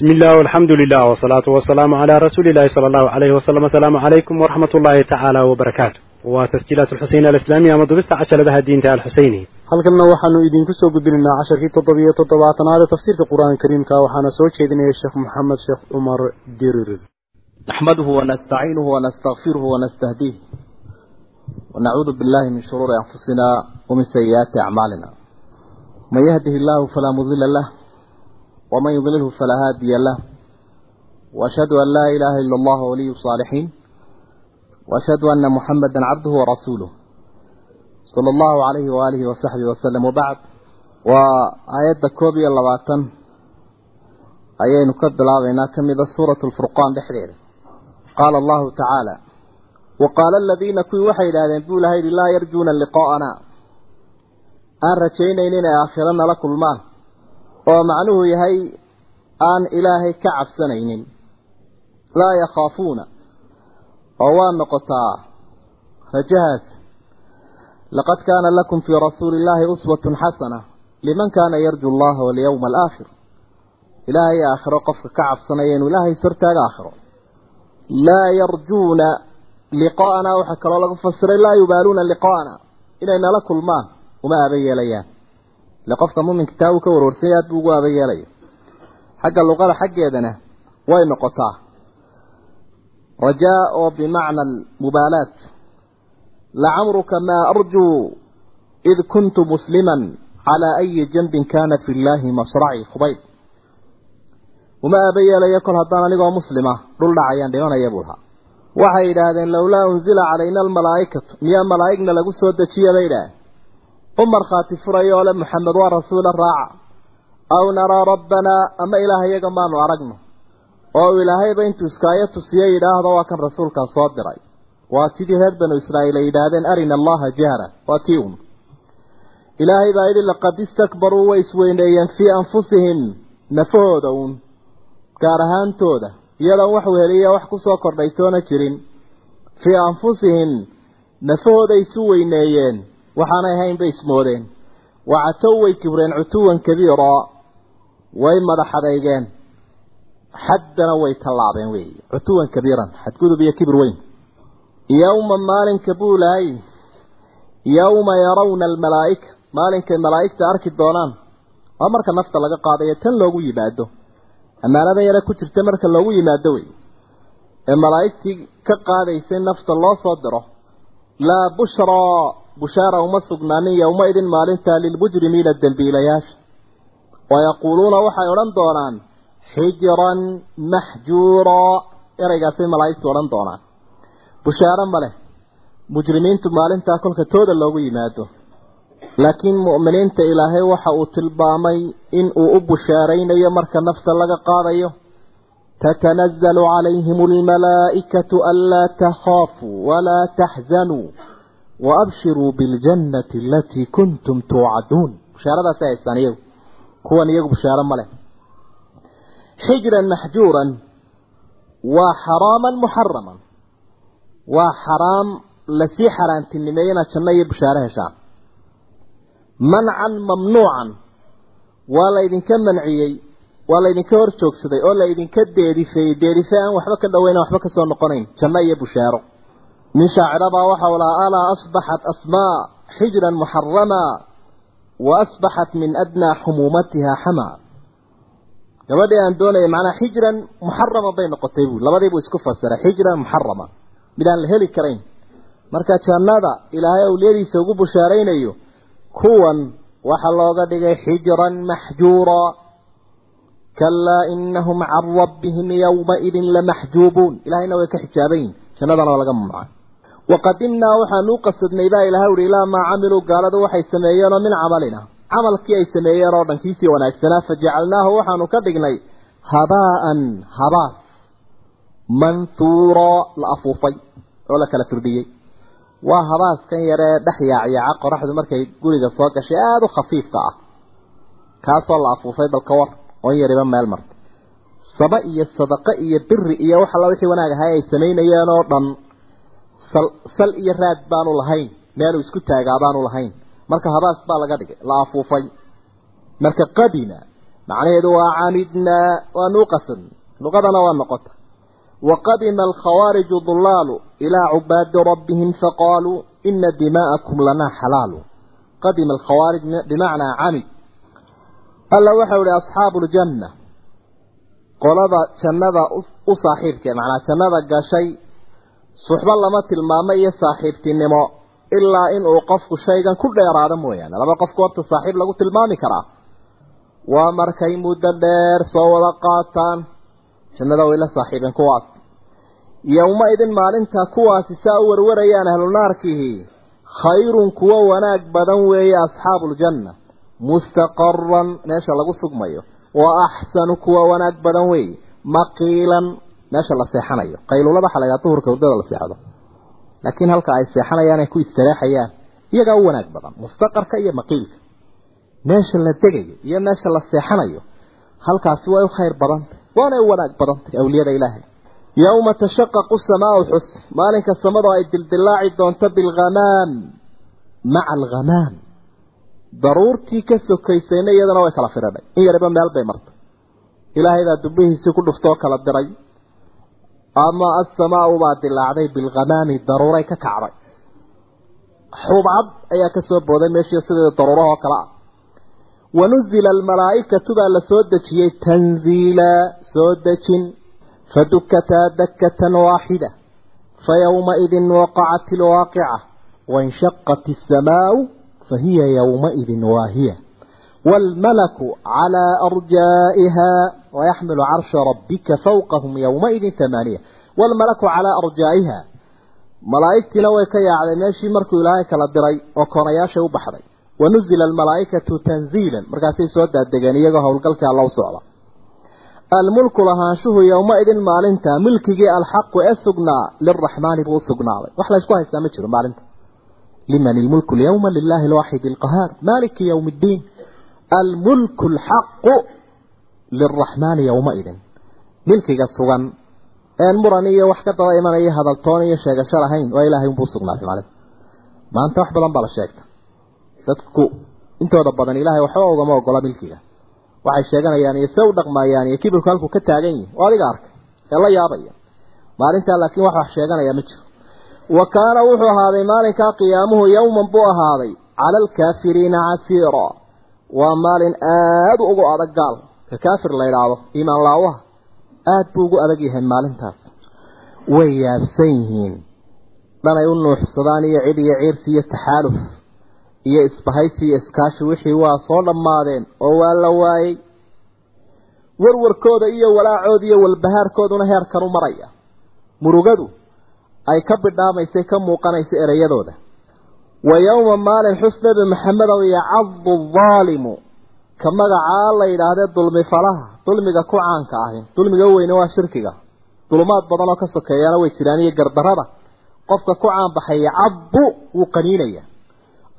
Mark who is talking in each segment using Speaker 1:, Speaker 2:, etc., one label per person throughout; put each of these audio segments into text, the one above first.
Speaker 1: بسم الله والحمد لله والصلاة والسلام على رسول الله صلى الله عليه وسلم السلام عليكم ورحمة الله تعالى وبركاته وتسجيلات الحسين الإسلامية مضبطة عشر لها الدين تعالى الحسيني
Speaker 2: halkanna waxaanu idinku soo gudbinaynaa casharkii toddobiyo toddobaatanaad ee tafsiirka qur-aanka kariimka waxaana soo jeedinaya sheekh maxamed sheekh cumar dirir
Speaker 3: نحمده ونستعينه ونستغفره ونستهديه ونعوذ بالله من شرور أنفسنا ومن سيئات أعمالنا من يهده الله فلا مضل له ومن يضلله فلا هادي له وأشهد أن لا إله إلا الله ولي الصالحين وأشهد أن محمدا عبده ورسوله صلى الله عليه وآله وصحبه وسلم وبعد وآيات كوبي اللواتن أيين كبل عظينا كم إذا سورة الفرقان بحرير قال الله تعالى وقال الذين كي وحي لهذين بول هيد لا يرجون لقاءنا أن رجينا إننا آخرنا لكل oo macnuhu yahay aan ilaahay ka cabsanaynin. Laa yakhaafuuna oo waa noqotaa rajahaas. Laqad kaana lakum fii rasuuli illaahi uswatun xasana liman kaana yarju allaha walyowma alaakhir ilaahay aakhiro qofka ka cabsanaya inuu ilaahay sortaaga aakhiro. Laa yarjuuna liqaa'na waxaa kaloo lagu fasiray laa yubaaluuna liqaa'anaa. Inay nala kulmaan uma aba yeelayaan le qofka muminka taa uu ka warwarsanya aad buu ugu aada yeelaya xagga luqada xaggeedana way noqotaa rajaa oo bimacna almubaalaat lacamruka maa arjuu id kuntu musliman calaa ayi janbin kaana fi llaahi masraci khubayb uma aaba yeelaya kol haddaan anigoo muslima dhul dhacayaan dhimanaya buu lahaa waxay yidhaahdeen lowlaa unzila calayna almalaa'ikatu miyaa malaa'igna lagu soo dejiya bay idhaaheen u markhaati furayo ole maxamed waa rasuula raaca. Aw naraa rabbanaa ama ilaah iyaga maanu aragno. Oo uu ilaahayba intuu iskaayo tusiye yidhaahdo waa kan rasuulkaa soo diray. Waa sidii reer banu israa'iil ay yidhaahdeen arina allaha jahra. Waa tii un ilaahay baa yidhi laqad istakbaruu way isweyneeyeen fii anfusihim. Nafahooda uun. Gaar ahaantooda. Iyadoon wax weheliya wax ku soo kordhaytoona jirin. Fii anfusihim. Nafahooday isu weyneeyeen waxaanay ahayn bay ismoodeen. Wacatow way kibreen cutuwan kabiira way madax adeygeen xaddana way tallaabeen weeye cutuwan kabiiran xadgudub iyo kibir weyn. Yowma maalinka buu lahay yowma yarawna almalaa'ika. Maalinkay malaa'igta arki doonaan waa marka nafta laga qaadayo tan loogu yimaado. Ammaanada yare ku jirta marka loogu yimaado wey. Ee malaa'igtii ka qaadaysay nafta loo soo diro laa bushraa bushaara uma sugnaanin yowma idin maalintaa lilmujrimiina dembiilayaasha wayaquuluuna waxay odhan doonaan xijiran maxjuuraa ereygaasay malaa'igtu odhan doonaan bushaaro ma leh mujrimiintu maalintaa kolka tooda loogu yimaado laakiin mu'miniinta ilaahay waxa uu tilmaamay in uu u bushaaraynayo marka nafta laga qaadayo tatanazzalu calayhim almalaa'ikatu anlaa takhaafuu walaa taxzanuu waabshiruu biljannati alatii kuntum tuucaduun bushaaradaasi haystaan iyagu kuwan iyagu bushaaro ma leh xijran maxjuuran waa xaraaman muxaraman waa xaraam la sii xaaraantinimeeye inaad janno iyo bushaaro heshaan mancan mamnuucan waa laydinka manciyey waa laydinka hor joogsaday oo laydinka deerifeeyey deerife aan waxba ka dhaweyna waxba ka soo noqonayn janno iyo bushaaro nin shaacirabaa waxau lahaa alaa asbaxat asmaa xijran muxarama wa asbaxat min adnaa xumuumatiha xamaa. Gabadhii aan doonaya macnaa xijran muxarama bay noqotay buu labadiibuu isku fasiray xijran muxarama mid aan la heli karayn. Marka jannada ilaahay awliyadiisa ugu bushaaraynayo kuwan waxaa looga dhigay xijran maxjuura. Kalaa inahum can rabbihim yowmaidin lamaxjuubuun ilahayna way ka xijaabayin jannadana waa laga mamnucay waqadimnaa waxaanu u qasadnay baa ilahay uhi ilaa maa camiluu gaaladu waxay sameeyeenoo min camalina camalkii ay sameeyeen oo dhan kiisii wanaagsanaa fajacalnaahu waxaanu ka dhignay habaa'an habaas manhuura la afuufay oo la kala firdhiyey waa habaaskan yaree dhex yaacyaca qoraxdu markay guriga soo gashay aada u khafiifka ah kaasoo la afuufay balka war oon yariba meel martay saba iyo sadaqo iyo biri iyo wax alla wixii wanaag ahay ay samaynayeen oo dhan sal sal iyo raad baanu lahayn. Meeluu isku taagaa baanu lahayn. Marka habaas baa laga dhigay la afuufay. Marka qadima macnaheedu waa camidnaa waanu u qasadn luqadana waa noqota. Dulaalu ilaa cubaadi rabbihim faqaaluu ina dimaa'akum lanaa xalaalu. Qadima alkhawaarij bimacnaa camid. Alla waxau ihi asxaabu ljanna qolada jannada u saaxiibkee macnaa jannada gashay suxbo lama tilmaamo iyo saaxiibtinimo ilaa inuu qofku shaygan ku dheeraado mooyaane. Laba qofku horta saaxiib lagu tilmaami karaa. Waa markay muddo dheer soo wada qaataan jannada way la saaxiibeen kuwaas. Yowma idin maalinta kuwaasi saa u warwarayaan ahlunaarkihi khayrun kuwo wanaag badan weeye asxaabuuljanna mustaqaran meesha lagu sugmayo. Wa axsanu kuwa wanaag badan weeye. Maqiilan meesha la seexanayo. Qaylulada waxa la duhurka hurdada la seexdo. Laakiin halka ay seexanayaan ay ku istareexayaan iyagaa u wanaag badan mustaqarka iyo maqiilka. Meesha la degayo iyo meesha la seexanayo halkaasi way u khayr badantay waanay u wanaag badantay awliyada ilaahay. Yowma tashaqaqu samaau xus maalinka samadu ay dildilaaci doonto bilghamaam maca alghamaam daruurtii ka sokaysayna iyadana way kala firadhay. In yariba meel bay martay. Ilaahay baa dubbihiisii ku dhuftoo kala diray ama asamaau baa dilaacday bilghamaami daruuray ka kacday xubcad ayaa ka soo booday meeshii sideeda daruurahoo kale ah wanuzila almalaa'ikatu baa la soo dejiyey tanziila soo dejin fadukataa dakatan waaxida fayowmaidin waqacat ilwaaqica wainshaqat isamaau fahiya yowmaidin waahiya waalmalaku calaa arjaa'iha wayaxmilu carsha rabbika fawqahum yowmaidin tamaaniya waalmalaku calaa arjaa'iha malaa'igtiina way ka yaacday meeshii markuu ilaahay kala diray oo koonayaashay u baxday wanuzila almalaa'ikatu tanziilan markaasay soo daadegeen iyagoo howlgalkii alla u socda almulku lahaanshuhu yowma-idin maalinta milkigii alxaqu ee sugnaa liraxmaani buu u sugnaaday wax laysku haystaa ma jiro maalinta liman ilmulku liraxmaani yowma-idin milkiga sugan een muran iyo wax ka daba imanaya hadaltoon iyo sheegasho lahayn waa ilaahay unbuu usugnaaday maalinta maanta wax badan baa la sheegta dadku intooda badan ilaahay waxba ugama ogola milkiga waxay sheeganayaan iyo se u dhaqmayaan iyo kibirku halkuu ka taagan yihi oo adiga arkay ee la yaabaya maalintaa laakiin wax wax sheeganaya ma jiro wa kaana wuxuu ahaaday maalinkaa qiyaamuhu yowman buu ahaaday cala alkaafiriina casiira waa maalin aada ugu adag gaal kaafir la idhaahdo iimaan laawaha aada buu ugu adag yahay maalintaas. Way yaabsan yihiin. Dhanay u nuuxsadaan iyo cid iyo ciirsi iyo taxaaluf iyo isbahaysi iyo iskaashi wixii waa soo dhammaadeen oo waa la waayey. Warwarkooda iyo walaacooda iyo walbahaarkooduna heerkan u maraya. Murugadu ay ka bidhaamaysay ka muuqanaysa ereyadooda wa yowma maalin xus nebi maxamedow yacadu daalimu ka magacaa la yidhaahdee dulmi falaha dulmiga ku caanka ahi dulmiga weyne waa shirkiga. Dulumaad badan oo ka sokeeyana way jiraan iyo gardarada qofka ku caanbaxay yacadu wuu qaniinaya.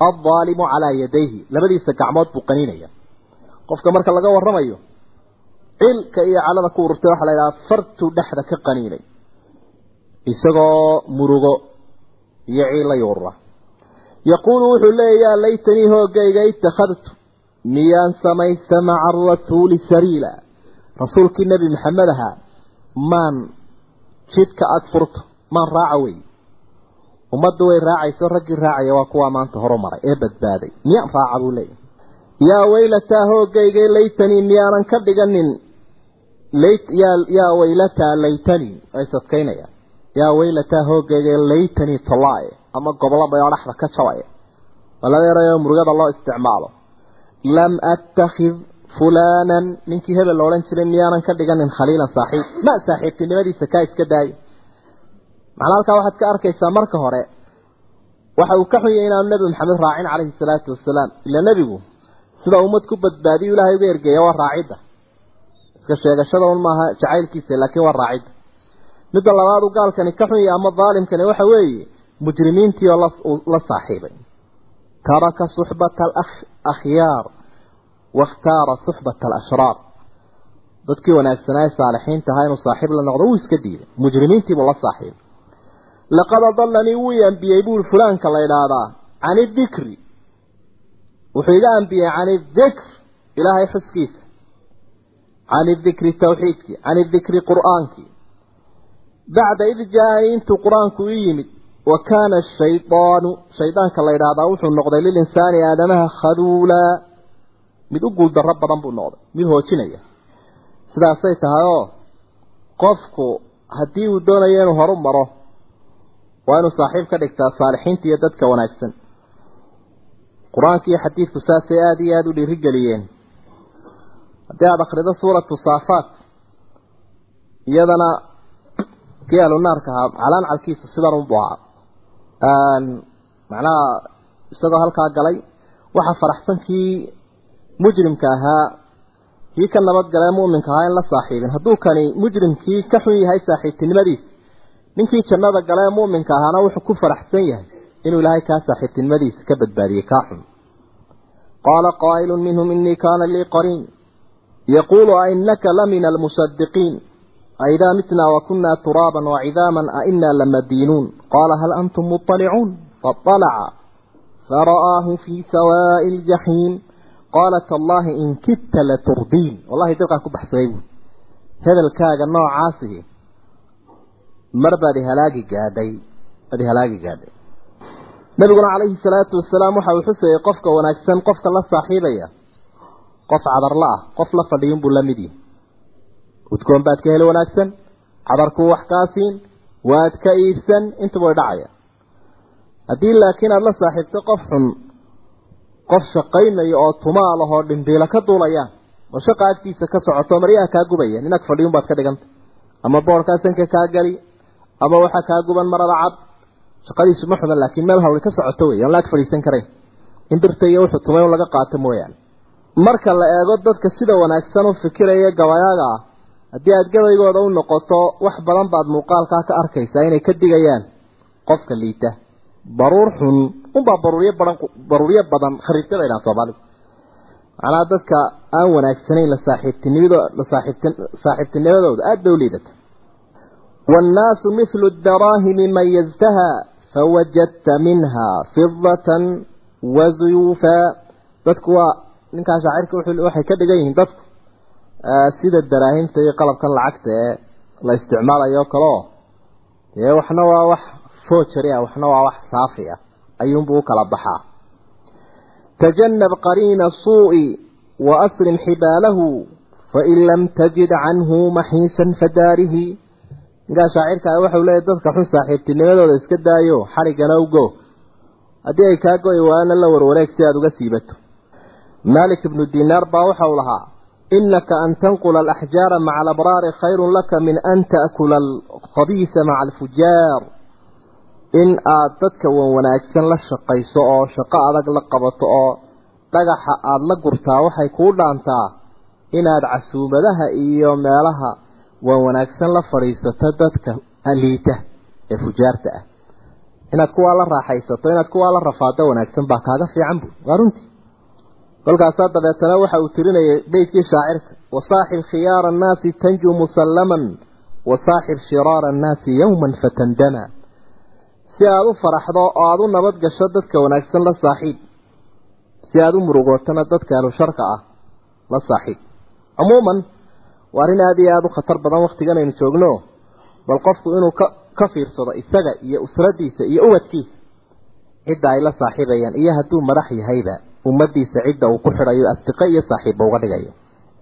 Speaker 3: Aldaalimu calaa yadayhi labadiisa gacmood buu qaniinaya. Qofka marka laga waramayo cilka iyo calada ku ururtay waxaa la yidhaha fartuu dhexda ka qaniinay. Isagoo murugo iyo ciilla yuurura yaquulu wuxuu leeya laytanii hoogayga ittakhadtu miyaan samaysta maca arasuuli sariila? Rasuulkii nebi maxamed ahaa maan jidka ag furto maan raaca wey ummaddu way raacayso raggii raacaya waa kuwaa maanta horumaray ee badbaaday. Miyaan raaca buu leeyahy yaa weylataa hoogaygay laytanii miyaanan ka dhiganin. Layt yaa yaa weylataa laytanii ay sadkaynayaan yaa weylataa hoogaygay laytanii tolaaye ama gobolo bayoo dhexda ka jabaya yarayo murugada loo isticmaalo lam attakhid fulaanan ninkii hebel la odhan jiray miyaanan ka dhiganin khaliilan saaxiib. Ma saaxiibtinimadiisa kaa iska daayo macnaa halkaa waxaad ka arkaysaa marka hore waxa uu ka xun yahay inaanu nebi maxamed raacin calayhi salaatu wasalaam. Ila nebigu sida ummad ku badbaadiyu ilaahay uga ergeeya waa raacidda iska sheegashada un maaha jacaylkiisa laakiin waa raacidda midda labaad uu gaalkani ka xun yahay ama daalimkani waxa weeye mujrimiintii oo la saaxiibay. Taraka suxbata alakhyaar wakhtaara suxbata alashraar dadkii wanaagsanaa ee saalixiinta ahaa inuu saaxiib la noqdo wuu iska diiday mujrimiintiibuu la saaxiibay laqad adallanii wuu i ambiyey buuri fulaanka la idhaahdaa can idikri wuxuu iga ambiyey can idikr ilaahay xuskiisa can idikri tawxiidkii can idikri qur'aankii bacda id intuu qur'aanku yimid wa kaana ashaydaanu shaydaanka la yidhaahdaa wuxuu noqday lilinsaani aadamaha khaduulaa mid u guuldarro badan buu noqday mid hoojinaya. Sidaasay tahay oo qofku haddii uu doonayo inuu horu maro waa inuu saaxiib ka dhigtaa saalixiinta iyo dadka wanaagsan. Qur'aanka iyo xadiidku saasay aada iyo aada u dhiirigeliyeen. Haddii aada akhrido suuratu saafaat iyadana kii ahlunaarka ahaa calaancalkiisu sidan unbu ahaa macnaha isagoo halkaa galay waxaa faraxsan kii mujrimka ahaa kii ka nabadgalee mu'minka ahaa in la saaxiibin. Hadduu kani mujrimkii ka xun yahay saaxiibtinimadiisa ninkii jannada galee mu'minka ahaana wuxuu ku faraxsan yahay inuu ilaahay kaa saaxiibtinimadiisa ka badbaadiyey kaa xun. Qaala qaa'ilun minhum inii kaana lii qariin. Yaquulu ainaka la min almusadiqiin aidaa mitnaa wakunaa turaaban wacidaaman ainaa lamadiinuun qaala hal antum muطalicuun faطalaca fara'aahu fii sawaa'i ljaxiim qaala tallaahi in kidta laturdiin wallahi dilqaan ku baxsaday buui hadalkaaga noocaasihi mar baad ihalaagi gaadhay baad ihalaagi gaadhay nabiguna calayhi salaatu wasalaam waxa uu xusayay qofka wanaagsan qofka la saaxiibaya qof cadarla ah qof la fadhiyunbuu la mid yihi udgoon baad ka heli wanaagsan cadarkuu wax kaa siin waad ka iibsan intuba dhacaya. Haddii laakiin aada la saaxiibto qof xun qof shaqaynayo oo tumaal ahoo dhimbiila ka duulayaan oo shaqa agtiisa ka socoto maryaha kaa gubaya nin ag fadhiyun baad ka dhiganta. Ama boorkaa sanka kaa geli ama waxaa kaa guban marada cad shaqadiisu ma xuman laakiin meel hawli ka socoto wey aan la fadhiisan karayn in birta iyo wuxuu tumay un laga qaato mooyaane. Marka la eego dadka sida wanaagsan u fikiraya gabayaaga ah haddii aada gabaygooda u noqoto wax badan baad muuqaalkaa ka arkaysaa inay ka digayaan. Qofka liita. Baruur xun. Unbaa baruuryo badan baruuryo badan khariibta bay dhahan soomaalidu macnaha dadka aan wanaagsanayn la saaxiibtinimado la saaxiibtin saaxiibtinimadooda aada bay u liidata. Mithlu daraahimi mayaztaha fawajadta minha fidatan wazuyuufa dadku waa ninkaa shaacirka waxay ka dhigan yihiin dadku sida daraahimta iyo qalabkan lacagta ee la isticmaalayo o kale oo dee waxna waa wax foojari ah waxna waa wax saafi ah ayuunbuu u kala baxaa. Tajanab qariina suu'i wa asrim xibaalahu fain lam tajid canhu maxiisan fadaarihi ninkaa shaacirkaa waxau leeyahy dadka xun saaxiibtinimadooda iska daayo xarigana ugo haddii ay kaa goy waana la warwareeg si aada uga siibato malik ibnu dinaar baa waxau lahaa inaka an tanqula alaxjaara maca alabraari khayrun laka min an ta'kula alkhabiisa maca alfujaar in aada dadka wan wanaagsan la shaqayso oo shaqo adag la qabato oo dhagaxa aada la gurtaa waxay kuu dhaantaa inaad casuumadaha iyo meelaha wan wanaagsan la fadhiisato dadka aliita ee fujaarta ah inaad kuwaa kolkaasaa dabeetana waxa uu tirinayay beydkii shaacirka. Wasaaxib khiyaara annaasi tanju musallaman wasaaxib shiraara annaasi yowman fatandama si aada u faraxdo oo aada u nabad gasho dadka wanaagsan la saaxiib. Si aada u murugootana dadka ahlu sharka ah la saaxiib. Cumuuman waa arrin aada iyo aada u khatar badan waktigan aynu joogno bal qofku inuu ka ka fiirsado isaga iyo usradiisa iyo ubadkiisa cidda ay la saaxiibayaan iyo hadduu madax yahayba ummadiisa cidda uu ku xidhayo asdiqo iyo saaxiibba uga dhigayo.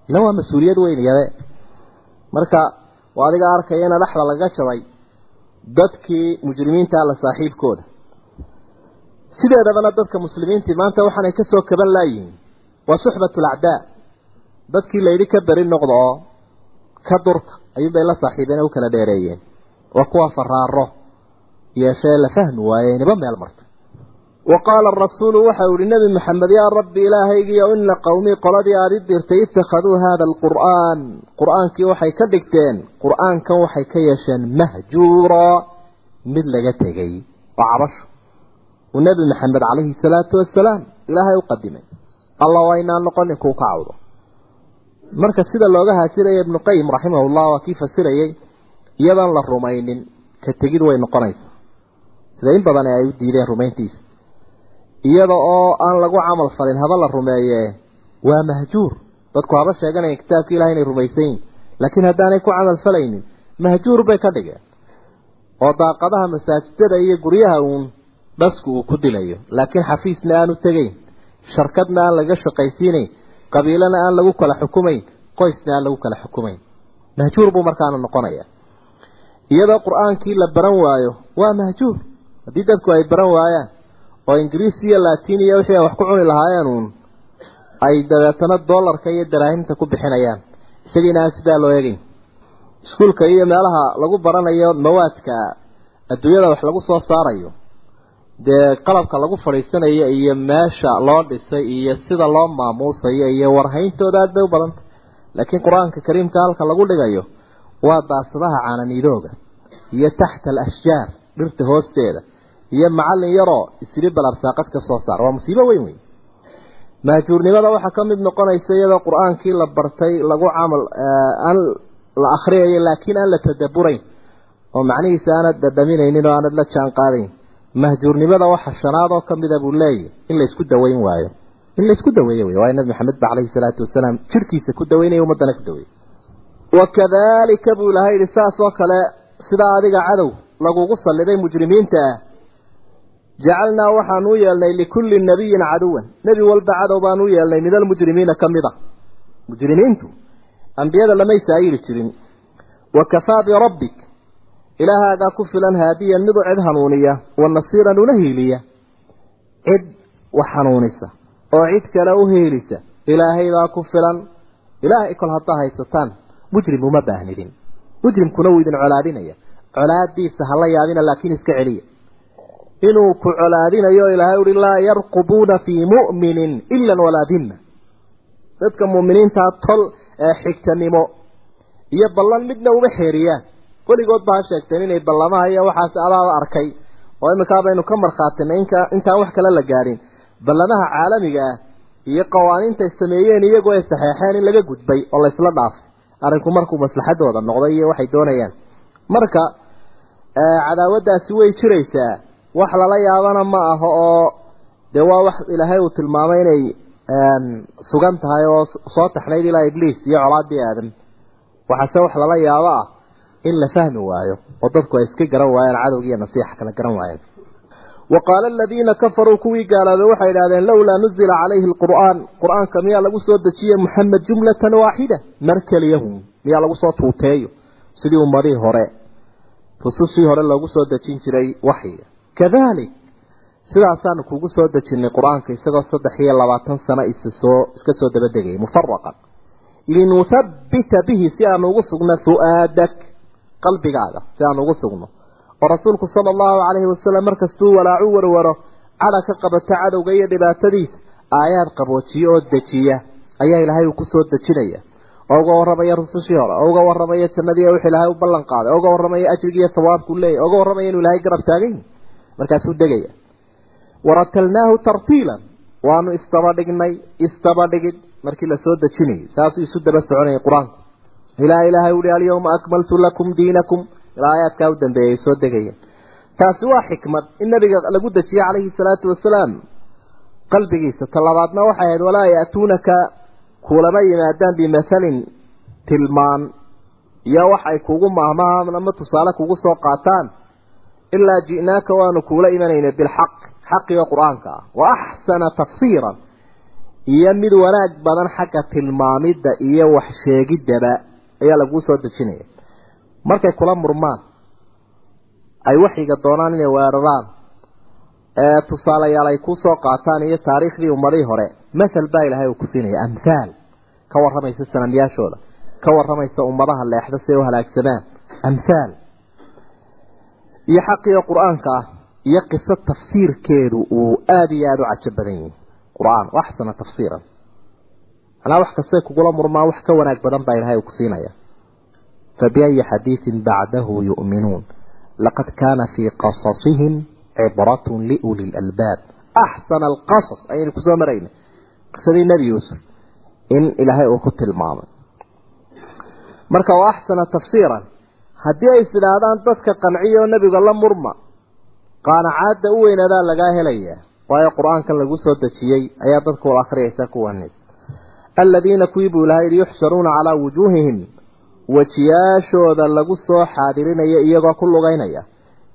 Speaker 3: Ina waa mas'uuliyad weyn yabe marka waa adiga arkaya in adaxda laga jabay dadkii mujrimiinta alla saaxiibkooda. Sideedabana dadka muslimiintii maanta waxaanay ka soo kaban laayihiin waa suxbatul acdaa. Dadkii layidhi ka beri noqda oo ka durka ayuunbay la saaxiibeen u kala dheereeyeen. Waa kuwa faraaro yeeshee la fahmi waaye niba meel marta wa qaala arasuulu waxau ihi nebi maxamed yaa rabbi ilaahaygiiyo ina qowmii qoladii aada i dirtay ittakhaduu haada alqur'aan qur'aankii waxay ka dhigteen qur'aankan waxay ka yeesheen mahjuura mid laga tegay oo cabasho uu nebi maxamed calayhi salaatu wasalaam ilaahay u qadimay alla waa inaan noqonin kuu ka cawdo marka sida looga haasiraya ibnu qayim raximahullah waa kii fasirayay iyadan iyada oo aan lagu camal falin haba la rumeeye. Waa mahjuur. Dadku haba sheeganayan kitaabka ilahay inay rumaysan yihiin laakiin haddaanay ku camal falaynin mahjuur bay ka dhigeen. Oo daaqadaha masaajidada iyo guryaha uun dhasku uu ku dilayo. Laakiin xafiisna aanu tegayn sharkadna aan laga shaqaysiinayn qabiilana aan lagu kala xukumayn qoysna aan lagu kala xukumayn. Mahjuur buu markaana noqonaya iyadoo qur'aankii la baran waayo waa mahjuur. Haddii dadku ay baran waayaan oo ingiriis iyo latin iyo wixii wax ku cuni lahaayeen uun ay dabeetana dollarka iyo daraahimta ku bixinayaan. Isagiina aan sidaa loo eegayn iskuulka iyo meelaha lagu baranayo mawaadka adduunyada wax lagu soo saarayo dee qalabka lagu fadhiisanayo iyo meesha loo dhisay iyo sida loo maamuusayo iyo warhayntooda aad bay u badantay. Laakiin qur'aanka kariimka halka lagu dhigayo waa daasadaha caananiidooga iyo taxta alashjaar dhirta hoosteeda iyo macallin yaroo isiri balarsaaqad ka soo saar. Waa musiibo weyn weyn. Mahjuurnimada waxaa ka mid noqonaysa iyadoo qur'aankii la bartay lagu camal aan la akhriyayo laakiin aan la tadabburayn oo macnihiisa aanad dhadhaminaynin oo aanad la jaan qaadayn mahjuurnimada waxa shanaad oo kamida buu leeyahy in la isku daweyn waayo. In la isku daweeyo wey waa nabi maxamed ba calayhi salaatu wasalaam jirkiisa ku daweynaya ummadana ku daweeyey wakadalika buu ilahay yihi saas oo kale sidaa adiga cadow lagugu salliday mujrimiinta ah jacalnaa waxaan u yeelnay likulli nabiyin caduwan nebi walba cadow baan u yeelnay min almujrimiina ka mid a mujrimiintu ambiyada lamay saayiri jirin wakafaa birabbik ilaahaagaa ku filan haadiyan midu cid hanuuniya wa nasiiran una hiiliya cid wax hanuunisa oo cid kale u hiilisa ilaahay baa ku filan ilaahay kol haddaa haysataan mujrim uma baahnidin mujrimkuna wuu idin colaadinaya colaadiisa hala yaabina laakiin iska celiya inuu ku colaadinayo ilaahay uhi laa yarqubuuna fii mu'minin ila walaa dimma dadka mu'miniintaa tol ee xigtanimo iyo ballan midna uma xeeriyaan weligood ba ha sheegteen inay ballamaha iyo waxaas adaaba arkay. Oo iminkaa baynu ka markhaatinay inka intaan wax kale la gaadhin ballamaha caalamiga ah iyo qawaaniinta sameeyeen iyagoo ay saxeexeen in laga gudbay oo laysla dhaafay arrinku markuu maslaxadooda noqday iyo waxay doonayaan. Marka cadaawaddaasi way jiraysaa wax lala yaabana ma aha oo dee waa wax ilaahay uu tilmaamay inay sugan tahay oo soo taxnayd ilaa ibliis iyo colaadii aadam. Waxaase wax lala yaabo ah in la fahmi waayo oo dadku ay iska garan waayeen cadowgiiyo nasiixa kala garan waayeen wa qaala aladiina kafaruu kuwii gaaloobay waxay idhahdeen lowlaa nuzila calayhi alqur'aan. Qur'aanka miyaa lagu soo dejiye muxamed jumlatan waaxida mar keliyahum miyaa lagu soo tuuteeyo? Sidii ummadihii hore. Rusushii hore loogu soo dejin jiray waxyiga kadalik. Sidaasaanu kugu soo dejinay qur'aanka isagoo saddex iyo labaatan sano issoo iska soo dabadegayay mufaraqan linuhabbita bihi si aanu ugu sugno fu-aadak qalbigaaga si aanu ugu sugno. Oo rasuulku sala allahu calayhi wasalam markastuu walaacu warwaro cadha ka qabata cadowga iyo dhibaatadiisa aayaad qaboojiya oo dejiya ayaa ilaahay uu ku soo dejinaya. Oo uga warramaya rusushii hore oo uga warramaya jannadii wix ilaahay u ballan qaaday. Oo uga warramaya ajrigiiyo thawaabku leeyahy oo uga warramaya inuu ilaahay garab taagan yahay markaasuu degaya. Waratalnaahu tartiilan waanu istabadhignay istabadhigid markii la soo dejinayay. Saasuu isu daba soconayay qur'aanku. Ilaa ilaahay uhi alyawma akmaltu lakum diinakum. Ilaa aayaadkaa u dambeeyay soo degayeen. Taasi waa xikmad in nabiga lagu dejiyey calayhi salaatu wasalaam. Qalbigiisa talabaadna waxay ahayd walaa ya'tuunaka. Kulama yimaadaan bimathalin tilmaan. Iyo wax ay kugu maahmahaan ama tusaale kugu soo qaataan ilaa ji'naaka waanu kuula imanayna bilxaq xaqiga qur'aanka ah wa axsana tafsiiran iyo mid wanaag badan xagga tilmaamidda iyo wax sheegiddaba ayaa laguu soo dejinaya markay kula murmaan ay waxyiga doonaan inay weeraraan ee tusaalayaal ay ku soo qaataan iyo taariikhdii ummadihii hore masal baa ilaahay uu ku siinaya amhaal ka warramaysa sanamyaashooda ka warramaysa ummadaha leexda si ay u halaagsamaan amhaal iyo xaqiga qur'aanka ah iyo qiso tafsiirkeedu uu aada iyo aada u cajo badan yihi qur'aan axsana tafsiiran. Manaa wax kastay kugula murmaan wax ka wanaag badan baa ilahay uu ku siinaya fabiayi xadiidin bacdahu yu'minuun. Laqad kaana fii qasasihim cibratun liuli lalbaab axsana alqasas ayaynu ku soo marayna. Qisadii nebi yuusuf in ilaahay uu ku tilmaamay. Marka waa axsana tafsiiran haddii ay sidhaahdaan dadka qanciyo nebiga la murma qaanacaadda u weynaadaa lagaa helayaa waayo qur'aankan lagu soo dejiyey ayaa dadku wal akhriyaysa kuwanis aladiina kuwii buu ilahay yidhi yuxsharuuna calaa wujuuhihim. Wejiyaashooda lagu soo xaadirinayo iyagoo ku lugaynaya.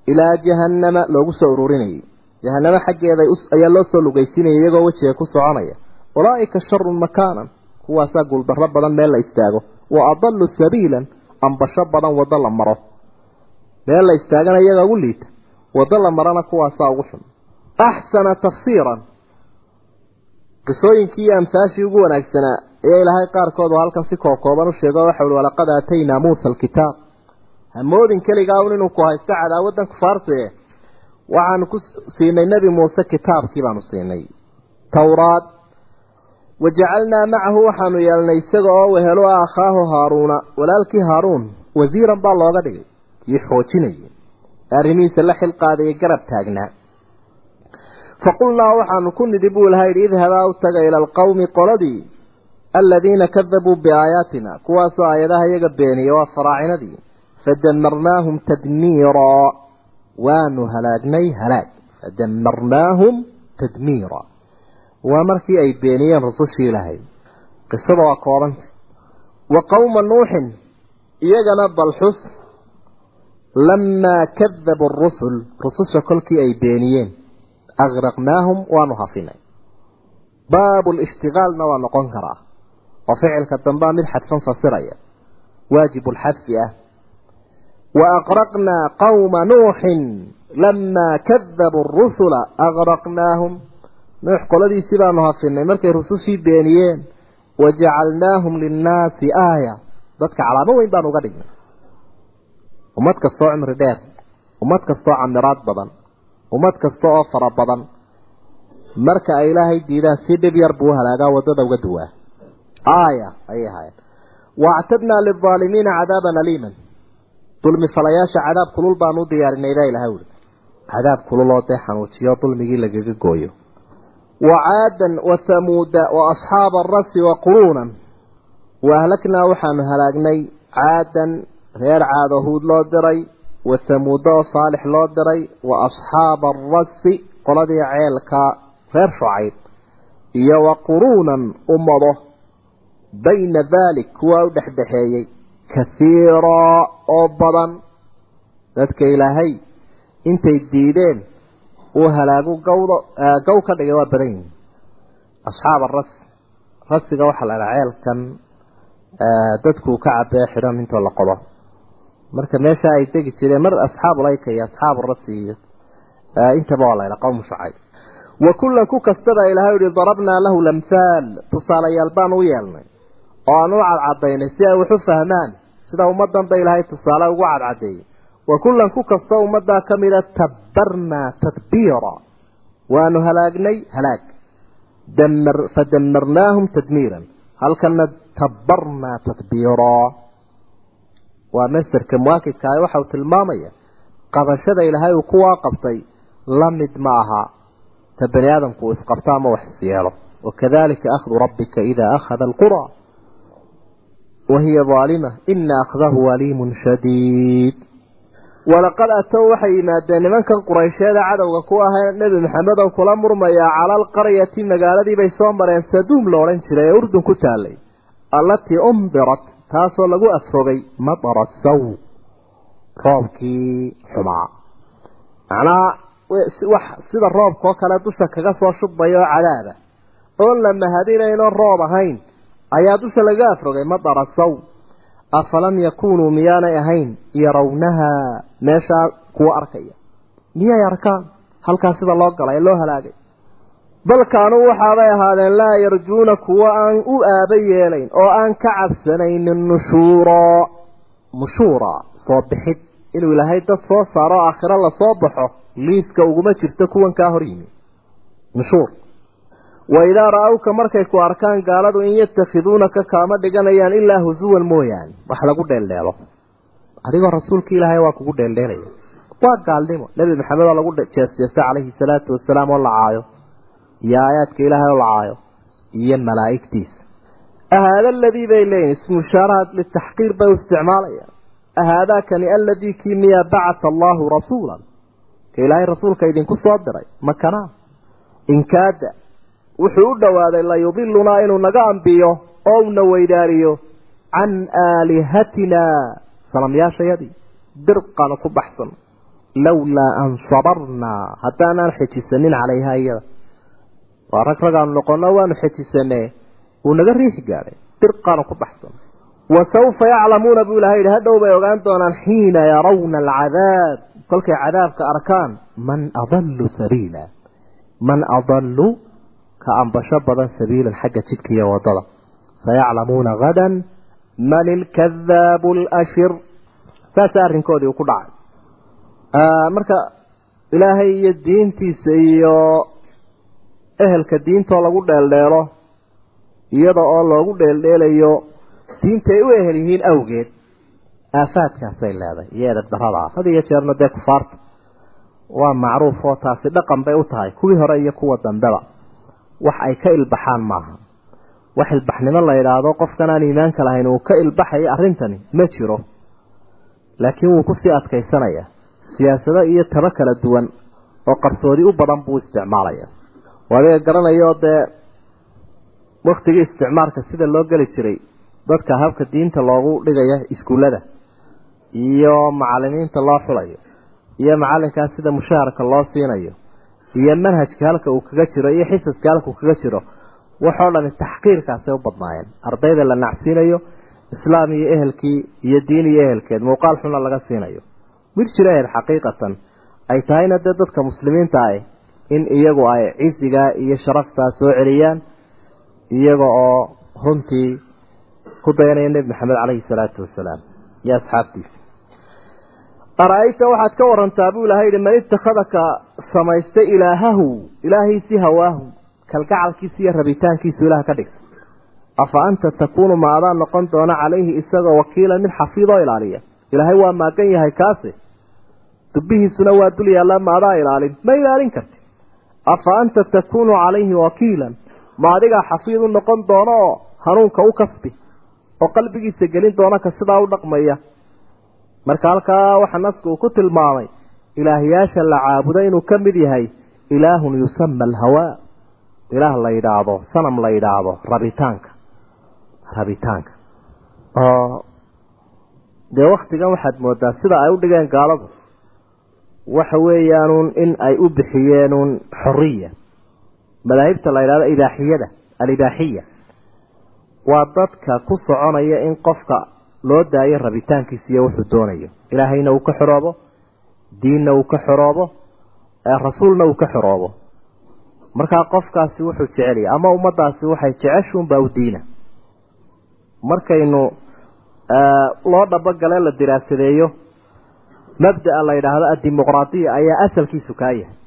Speaker 3: Ilaa jahannama loogu soo ururinayay. Jahannamo xaggeeda ayaa loo soo lugaysiinaya iyagoo wejiga ku soconaya. Ulaa'ika sharun makaanan kuwaasaa guuldarro badan meel la istaago. Wa adallu sabiilan ambasho badan waddo la maro. Meel la istaagana iyaga ugu liita waddo la marana kuwaasaa ugu xun. Axsana tafsiiran. Qisooyinkii iyo amhaashii ugu wanaagsanaa ayaa ilaahay qaarkood oo halkan si koobkooban u sheego waxa uhi walaqad aataynaa muusa alkitaab. Hamoodin keligaa un inuu ku haysto cadaawaddan kufaartee waxaanu ku siinay nebi muuse kitaabkii baanu siinay. Towraad wajacalnaa macahu waxaanu yeelnay isaga oo wehelo ah akhaahu haaruuna walaalkii haaruun wasiiran baa looga dhigay kii xoojinayay arrimihiisa la xil qaadayay garab taagnaa faqulnaa waxaanu ku nidhi buu ilaha yidhi idhabaa u taga ila alqowmi qoladii aladiina kadabuu biaayaatina kuwaasoo aayadaha iyaga beeniya waa faraacinadii fadamarnaahum tadmiiraa waanu halaagnay halaag fadamarnaahum tadmiira waa markii ay beeniyeen rusushii ilaahay. Qisada waa koobanta wa qowma nuuxin iyagana balxus. Lamaa kadabu rusul rususha kolkii ay beeniyeen. Agraqnaahum waanu hafinay. Baabu lishtigaalna waa noqon karaa. Oo ficilka dambea mid xadfan fasiraya. Waajibu lxadfi ah. Wa aqraqnaa qawma nuuxin lamaa kadabuu rusula agraqnaahum nuux qoladiisii baanu hafinay markay rusushii beeniyeen wajacalnaahum linnaasi aaya. Dadka calaamo weyn baanu uga dhignay. Ummad kastoo cimri dheer ummad kastoo camiraad badan ummad kasta oo fara badan. Marka ay ilaahay diidaan si dhib yar buu halaagaa waddada uga duwaa. Aaya ayay ahaayeen. Waactadnaa lilaalimiina cadaaban aliiman. Dulmi falayaasha cadaab kulul baanu u diyaarinay baa ilaha wuri cadaab kulul oo dee xanuujiyo dulmigii lagaga gooyo wa caadan wa hamuuda wa asxaaba arasi wa quruunan. Wa ahlaknaa waxaanu halaagnay caadan reer caado huud loo diray wa hamuuda oo saalix loo diray wa asxaaba arasi qoladii ceelka reer shucayb iyo wa quruunan ummado bayna uu halaagu gawdo gaw ka dhigay waa badan yihiin asxaab aras rasiga waxaa la dhaha ceelkan dadkuu ka cabee xidhan intoo la qodo. Marka meesha ay degi jireen mar asxaabu layka iyo asxaabu rasi iyo intaba waa la ydhaha qowmu shucayb. Wa kullan ku kastaba ilahay uhi darabnaa lahu lamhaal tusaalayaal baan u yeelnay oo aan u cadcadaynay si ay wax u fahmaan sida ummadan ba ilaahay tusaale ugu cadcadeeyey wa kullan ku kastoo ummaddaa ka mida tabbarnaa tadbiira. Waanu halaagnay halaag. Damar fadamarnaahum tadmiiran. Halkana tabbarnaa tadbiiraa waa masderka muwaakidkaah waxa uu tilmaamaya qabashada ilaahay uu kuwaa qabtay la mid ma aha ta bani aadamku uu isqabto ama wax isyeelo wakadalika akhdu rabbika ida akhada alqura wahiya aalima ina akhdahu aliimun shadiid walaqad atow waxay yimaadeen nimankan quraysheeda cadowga ku ahaa nebi maxamed oo kula murmaya cala alqaryati magaaladii bay soo mareen saduum la odhan jiray ee urdun ku taalay allatii umdirat taasoo lagu afrogay madarat saw. Roobkii xumaa. Macnaha wax sida roobka oo kale dusha kaga soo shubaya oo cadaaba oon la mahadinayno roob ahayn ayaa dusha laga afrogay madara saw afalam yakunuu miyaanay ahayn yarawnahaa meeshaa kuwa arkaya miyay arkaan halkaa sida loo galay loo halaagay bal kaanuu waxaabay ahaadeen laa yarjuuna kuwa aan u aaba yeelayn oo aan ka cabsanaynin nushuura nushuura soo bixid inuu ilaahay dad soo saaro aakhiro la soo baxo liiska uguma jirto kuwan kaa hor yimi nushuur wa idaa ra'awka markay ku arkaan gaaladu in yatakhiduunaka kaama dhiganayaan ilaa husuwan mooyaane wax lagu dheeldheelo adigoo rasuulka ilaahay waa kugu dheeldheelaya waa gaalnimo nebi maxamed oo lagu jeesjeestay calayhi salaatu wasalaam oo la caayo iyo aayaadka ilaahay oo la caayo iyo malaa'igtiisa ahaada aladii bay leeyihiin ismushaaraha litaxqiir bay u isticmaalayaan ahaadaakani aladii kii miyaa bacata allaahu rasuulan ka ilaahay rasuulka idinku soo diray makanaa inkaada wuxuu u dhowaaday layudilunaa inuu naga ambiyo oo una weydaariyo can aalihatina. Sanamyaashayadii dirqana ku baxsan. Lowlaa an sabarnaa haddaanaan xejisanin calayha iyada. Waa rag ragaanu noqono waanu xejisanee. Uu naga riixi gaadhay dirqana ku baxsan. Wasawfa yaclamuuna buu ilahay yidhi hadhow bay ogaan doonaan xiina yarawna alcadaab. Kolkay cadaabka arkaan man adallu sabiila. Man adallu ka ambasho badan sabiilan xagga jidka iyo waddada. Sayaclamuuna hadan man ilkadaabu alashir. Saasa arrinkoodii uu ku dhacay. Marka ilaahay iyo diintiisa iyo ehelka diintoo lagu dheeldheelo iyada oo loogu dheeldheelayo diinta ay u ehel yihiin awgeed aafaadkaasay leedahay iyo edab daradaa had iyo jeerna dee kufaarta waa macruuf oo taasi dhaqan bay u tahay kuwii hore iyo kuwa dambeba wax ay ka ilbaxaan maaha. Wax ilbaxnimo la yidhaahdo qofkan aan iimaanka lahayn uu ka ilbaxayo arrintani ma jiro. Laakiin wuu ku sii adkaysanaya. Siyaasado iyo tabo kala duwan oo qarsoodi u badan buu isticmaalaya. Adiga garanaya oo dee waktigii isticmaalka sida loo geli jiray dadka habka diinta loogu dhigaya iskuullada iyo macalimiinta loo xulayo iyo macalinkaas sida mushaharka loo siinayo iyo manhajka halka uu kaga jiro iyo xisaska halka uu kaga jiro waxoo dhami taxqiirkaasay u badnaayeen. Ardayda la nacsiinayo islaam iyo ehelkii iyo diin iyo ehelkeed muuqaal xuna laga siinayo. Mid jira ahayd xaqiiqatan ay tahayna dee dadka muslimiinta ah in iyagu ay cisigaa iyo sharaftaa soo celiyaan iyaga oo runtii ku dayanaya nebi maxamed caleyhi salaatu wasalaam iyo asxaabtiisa ara-ayta waxaad ka warantaa? buu ilahay yihi man ittakhadaka samaystay ilaahahu ilaahiisii hawaahu kalgacalkiisa iyo rabitaankiisu ilaah ka dhigta afa anta takuunu ma adaan noqon doona calayhi isagoo wakiilan mid xafiidoo ilaaliya? Ilaahay waa maagan yahay kaasi dubbihiisuna waa dul yaallaa ma adaa ilaalin. Ma ilaalin karti afa anta takuunu calayhi wakiilan? Ma adigaa xafiid u noqon doono oo hanuunka u kasbi? Oo qalbigiisa gelin doona ka sidaa u dhaqmaya marka halkaa waxa nasku uu ku tilmaamay ilaahyaasha la caabudo inuu ka mid yahay ilaahun yusama alhawaa ilaah la yidhaahdo sanam la yidhaahdo rabitaanka rabitaanka. Oo dee waktigan waxaad moodaa sida ay u dhigeen gaaladu. Waxa weeyaanuun in ay u bixiyeenuun xoriya madaahibta la yidhahdo ibaaxiyada alibaaxiya waa dadka ku soconaya in qofka loo daayo rabitaankiisa iyo wuxuu doonayo. Ilaahayna uu ka xoroobo diinna uu ka xoroobo rasuulna uu ka xoroobo. Markaa qofkaasi wuxuu jecelaya ama ummadaasi waxay jeceshuunbaa u diina. Markaynu loo dhabogale la diraasadeeyo mabdaa la yidhaahdo addimuqraadiya ayaa asalkiisu kaa yahay.